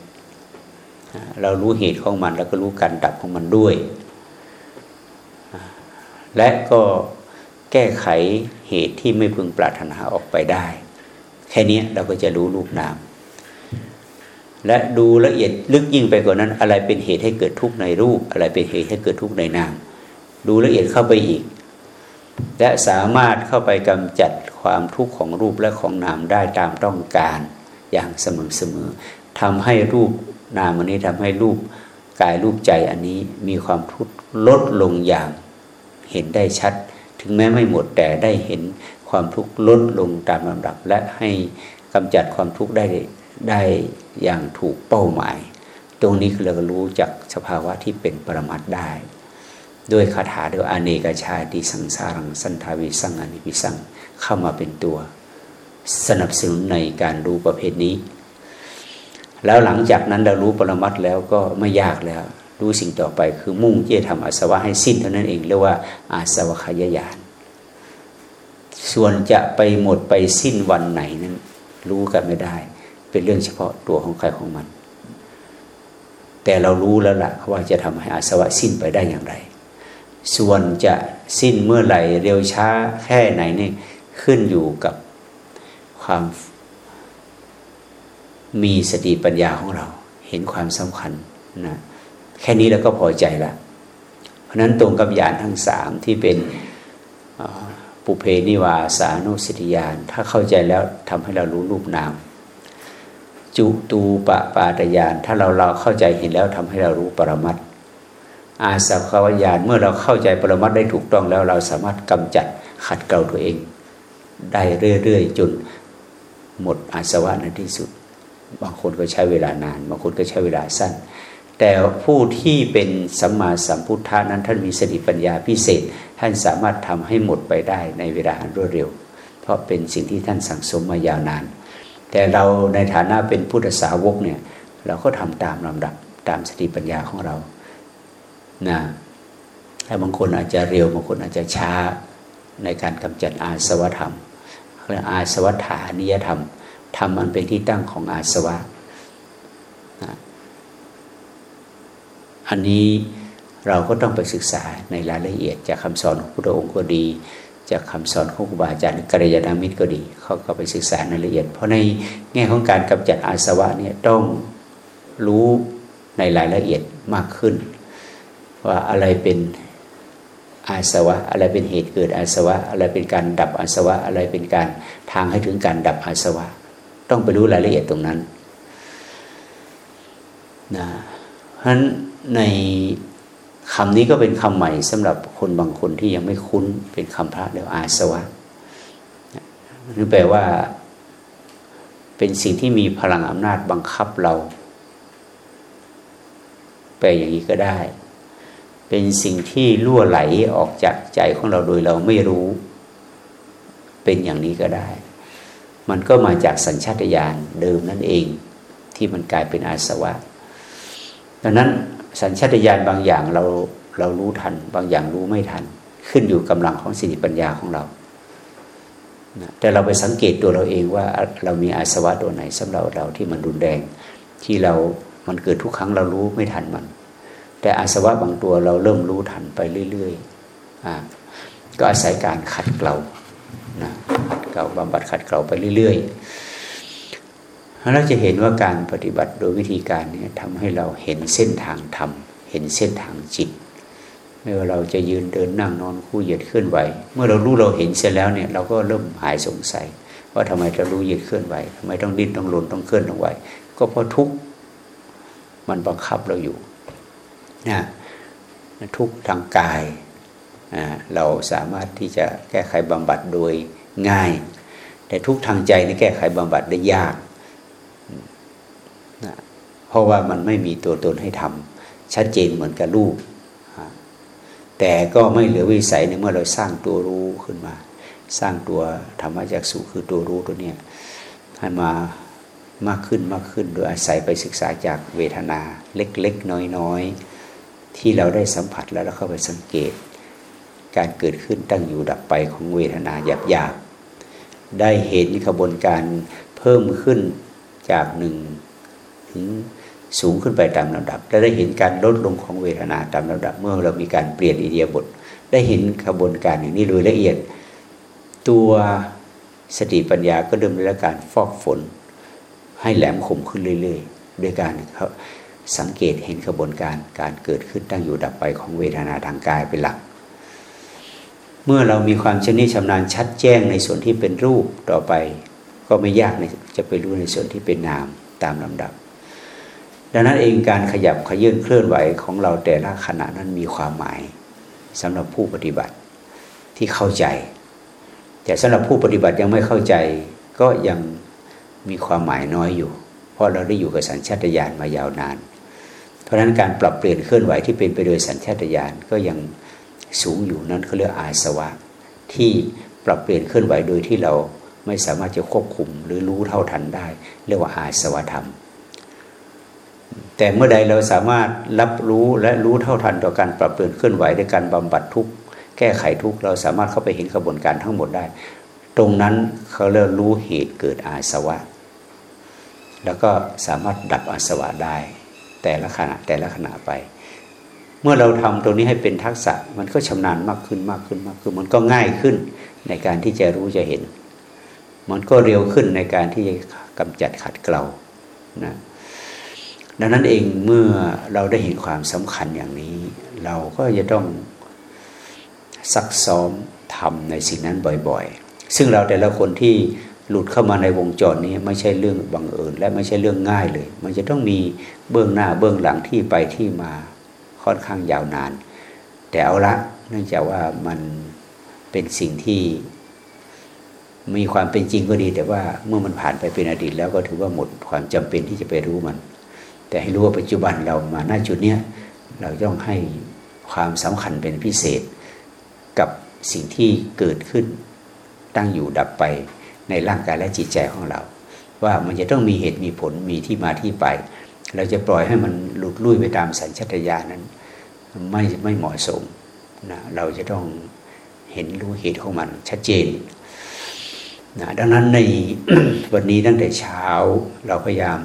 เรารู้เหตุของมันแล้วก็รู้การดับของมันด้วย และก็แก้ไขเหตุที่ไม่พึงปรารถนาออกไปได้ แค่นี้เราก็จะรู้รูปนาม และดูละเอียดลึกยิ่งไปกว่านั้น อะไรเป็นเหตุให้เกิดทุกข์ในรูป อะไรเป็นเหตุให้เกิดทุกข์ในนาม ดูละเอียดเข้าไปอีก และสามารถเข้าไปกำจัดความทุกข์ของรูปและของนามได้ตามต้องการอย่างสม่ำเสมอทำให้รูปนามอันนี้ทำให้รูปกายรูปใจอันนี้มีความทุกข์ลดลงอย่าง เห็นได้ชัด ถึงแม้ไม่หมดแต่ได้เห็นความทุกข์ลดลงตามลำดับ และให้กำจัดความทุกข์ได้ได้อย่างถูกเป้าหมาย ตรงนี้เรารู้จากสภาวะที่เป็นปรมัตได้ ด้วยคาถาด้วยอเนกชาติสังสารังสันทาวิสังอนิพิสังเข้ามาเป็นตัว สนับสนุนในการรู้ประเภทนี้ แล้วหลังจากนั้นเรารู้ปรมัตแล้วก็ไม่ยากแล้ว รู้สิ่งต่อไปคือมุ่งที่จะทำอาสวะให้สิ้นเท่านั้นเองเรียกว่าอาสวะขยายาน ส่วนจะไปหมดไปสิ้นวันไหนนั้น รู้กันไม่ได้ เป็นเรื่องเฉพาะตัวของใครของมัน แต่เรารู้แล้วล่ะว่าจะทำให้อาสวะสิ้นไปได้อย่างไร ส่วนจะสิ้นเมื่อไหร่เร็วช้าแค่ไหนนี่ขึ้นอยู่กับความมีสติปัญญาของเรา เห็นความสำคัญนะ แค่นี้เราก็พอใจละเพราะนั้นตรงกับญาณทั้งสามที่เป็นปุเพนิวาสานุสติญาณถ้าเข้าใจแล้วทำให้เรารู้รูปนาม จุตูปปาตยานถ้าเราเราเข้าใจเห็นแล้วทำให้เรารู้ปรมัตอาสาขวายานเมื่อเราเข้าใจปรมัตได้ถูกต้องแล้ว เราสามารถกำจัดขัดเกลาตัวเอง ได้เรื่อยๆจนหมดอาสวะในที่สุด บางคนก็ใช้เวลานาน บางคนก็ใช้เวลาสั้น แต่ผู้ที่เป็นสัมมาสัมพุทธานั้นท่านมีสติปัญญาพิเศษ ท่านสามารถทำให้หมดไปได้ในเวลาอันรวดเร็ว เพราะเป็นสิ่งที่ท่านสั่งสมมายาวนาน แต่เราในฐานะเป็นพุทธสาวกเนี่ยเราก็ทำตามลำดับตามสติปัญญาของเรานะแต่บางคนอาจจะเร็วบางคนอาจจะช้าในการกำจัดอาสวะธรรมเรียกอาสวัฏฐานิยธรรมธรรมมันเป็นที่ตั้งของอาสวะ อันนี้เราก็ต้องไปศึกษาในรายละเอียด จากคำสอนของพระองค์ก็ดี จากคำสอนของครูบาอาจารย์กัลยาณมิตรก็ดี เขาก็ไปศึกษาในละเอียด เพราะในแง่ของการกำจัดอาสวะเนี่ยต้องรู้ในรายละเอียดมากขึ้น ว่าอะไรเป็นอาสวะ อะไรเป็นเหตุเกิดอาสวะ อะไรเป็นการดับอาสวะ อะไรเป็นการทางให้ถึงการดับอาสวะ ต้องไปรู้รายละเอียดตรงนั้นนะเพราะฉะนั้น ในคำนี้ก็เป็นคำใหม่สำหรับคนบางคนที่ยังไม่คุ้นเป็นคำพระเรียกอาสวะนั่นแปลว่า เป็นสิ่งที่มีพลังอำนาจบังคับเราแปลอย่างนี้ก็ได้ เป็นสิ่งที่ล่วไหลออกจากใจของเราโดยเราไม่รู้ เป็นอย่างนี้ก็ได้ มันก็มาจากสัญชาตญาณเดิมนั่นเอง ที่มันกลายเป็นอาสวะดังนั้น สัญชาตญาณบางอย่างเราเรารู้ทัน บางอย่างรู้ไม่ทัน ขึ้นอยู่กำลังของสติปัญญาของเราแต่เราไปสังเกตตัวเราเองว่าเรามีอาสวะตัวไหนสำหรับเราที่มันรุนแรง ที่เรา มันเกิดทุกครั้งเรารู้ไม่ทันมัน แต่อาสวะบางตัวเราเริ่มรู้ทันไปเรื่อยๆก็อาศัยการขัดเกลานะเกลาบำบัดขัดเกลาไปเรื่อย ๆ เราจะเห็นว่าการปฏิบัติโดยวิธีการนี้ทำให้เราเห็นเส้นทางธรรม เห็นเส้นทางจิต ไม่ว่าเราจะยืนเดินนั่งนอนคู่เหยียดเคลื่อนไหว เมื่อเรารู้เราเห็นเสร็จแล้วเนี่ยเราก็เริ่มหายสงสัย ว่าทำไมจะรู้เหยียดเคลื่อนไหวทำไมต้องดิ้นต้องหลนต้องเคลื่อนต้องไหว ก็เพราะทุกมันบังคับเราอยู่นะทุกทางกายเราสามารถที่จะแก้ไขบำบัดโดยง่าย แต่ทุกทางใจนี่แก้ไขบำบัดได้ยาก ราะว่ามันไม่มีตัวตนให้ทำชัดเจนเหมือนกับรูป แต่ก็ไม่เหลือวิสัยในเมื่อเราสร้างตัวรู้ขึ้นมา สร้างตัวธรรมจักสุคือตัวรู้ตัวเนี้ยให้มามากขึ้นมากขึ้น โดยอาศัยไปศึกษาจากเวทนาเล็กๆ น้อยๆ ที่เราได้สัมผัสแล้วเราเข้าไปสังเกต การเกิดขึ้นตั้งอยู่ดับไปของเวทนาหยาบๆได้เห็นกระบวนการเพิ่มขึ้นจากหนึ่งถึง สูงขึ้นไปตามลำดับ และได้เห็นการลดลงของเวทนาตามลำดับ เมื่อเรามีการเปลี่ยนอิเดียบท ได้เห็นขบวนการอย่างนี้โดยละเอียด ตัวสติปัญญาก็เริ่มได้การฟอกฝน ให้แหลมคมขึ้นเรื่อยๆด้วยการสังเกตเห็นขบวนการการเกิดขึ้นตั้งอยู่ดับไปของเวทนาทางกายเป็นหลัก เมื่อเรามีความชนิชำนาญชัดแจ้งในส่วนที่เป็นรูปต่อไป ก็ไม่ยากจะไปรู้ในส่วนที่เป็นนามตามลำดับ ดังนั้นเองการขยับขยื่นเคลื่อนไหวของเราแต่ละขณะนั้นมีความหมายสำหรับผู้ปฏิบัติที่เข้าใจ แต่สำหรับผู้ปฏิบัติยังไม่เข้าใจ ก็ยังมีความหมายน้อยอยู่ เพราะเราได้อยู่กับสัญชาตญาณมายาวนาน เพราะฉะนั้นการปรับเปลี่ยนเคลื่อนไหวที่เป็นไปโดยสัญชาตญาณก็ยังสูงอยู่นั้นเขาเรียกอาสวะ ที่ปรับเปลี่ยนเคลื่อนไหวโดยที่เราไม่สามารถจะควบคุมหรือรู้เท่าทันได้ เรียกว่าอาสวะธรรม แต่เมื่อใดเราสามารถรับรู้และรู้เท่าทันต่อการปรับเปลี่ยนเคลื่อนไหวด้วยการบำบัดทุกแก้ไขทุกเราสามารถเข้าไปเห็นกระบวนการทั้งหมดได้ ตรงนั้นเขาเรียกรู้เหตุเกิดอาสวะ แล้วก็สามารถดับอาสวะได้ แต่ละขณะแต่ละขณะไป เมื่อเราทำตรงนี้ให้เป็นทักษะมันก็ชำนาญมากขึ้นมากขึ้นมากขึ้น มันก็ง่ายขึ้นในการที่จะรู้จะเห็น มันก็เร็วขึ้นในการที่จะกำจัดขัดเกลานะ ดังนั้นเองเมื่อเราได้เห็นความสำคัญอย่างนี้ เราก็จะต้องซักซ้อมทำในสิ่งนั้นบ่อยๆ ซึ่งเราแต่ละคนที่หลุดเข้ามาในวงจรนี้ไม่ใช่เรื่องบังเอิญและไม่ใช่เรื่องง่ายเลย มันจะต้องมีเบื้องหน้าเบื้องหลังที่ไปที่มาค่อนข้างยาวนาน แต่เอาละเนื่องจากว่ามันเป็นสิ่งที่มีความเป็นจริงก็ดี แต่ว่าเมื่อมันผ่านไปเป็นอดีตแล้วก็ถือว่าหมดความจำเป็นที่จะไปรู้มัน แต่ให้รู้ว่าปัจจุบันเรามาหน้าจุดเนี้ยเราต้องให้ความสำคัญเป็นพิเศษกับสิ่งที่เกิดขึ้น ตั้งอยู่ดับไปในร่างกายและจิตใจของเรา ว่ามันจะต้องมีเหตุมีผลมีที่มาที่ไป เราจะปล่อยให้มันหลุดลุ่ยไปตามสัญชาตญาณนั้น ไม่ไม่เหมาะสมนะเราจะต้องเห็นรู้เหตุของมันชัดเจนนะดังนั้นในวันนี้ตั้งแต่เช้าเราพยายาม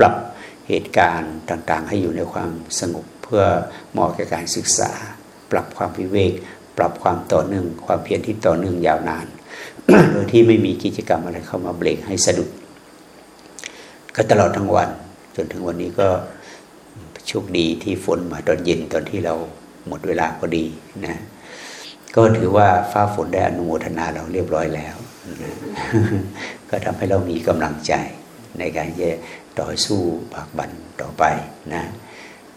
ปรับเหตุการณ์ต่างๆ ให้อยู่ในความสงบเพื่อเหมาะกับการศึกษา ปรับความวิเวก ปรับความต่อเนื่อง ความเพียรที่ต่อเนื่องยาวนาน โดยที่ไม่มีกิจกรรมอะไรเข้ามาเบรกให้สะดุดก็ตลอดทั้งวัน จนถึงวันนี้ก็โชคดีที่ฝนมาตอนเย็นตอนที่เราหมดเวลาพอดีนะก็ถือว่าฟ้าฝนได้อนุโมทนาเราเรียบร้อยแล้ว ก็ทำให้เรามีกำลังใจในการจะ ต่อสู้ปากบันต่อไปนะ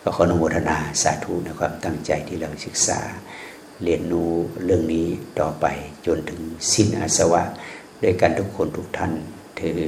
ก็ขออนุโมทนาสาธุในความตั้งใจที่เราศึกษา เรียนรู้เรื่องนี้ต่อไปจนถึงสิ้นอาสวะ ด้วยกันทุกคนทุกท่านถือ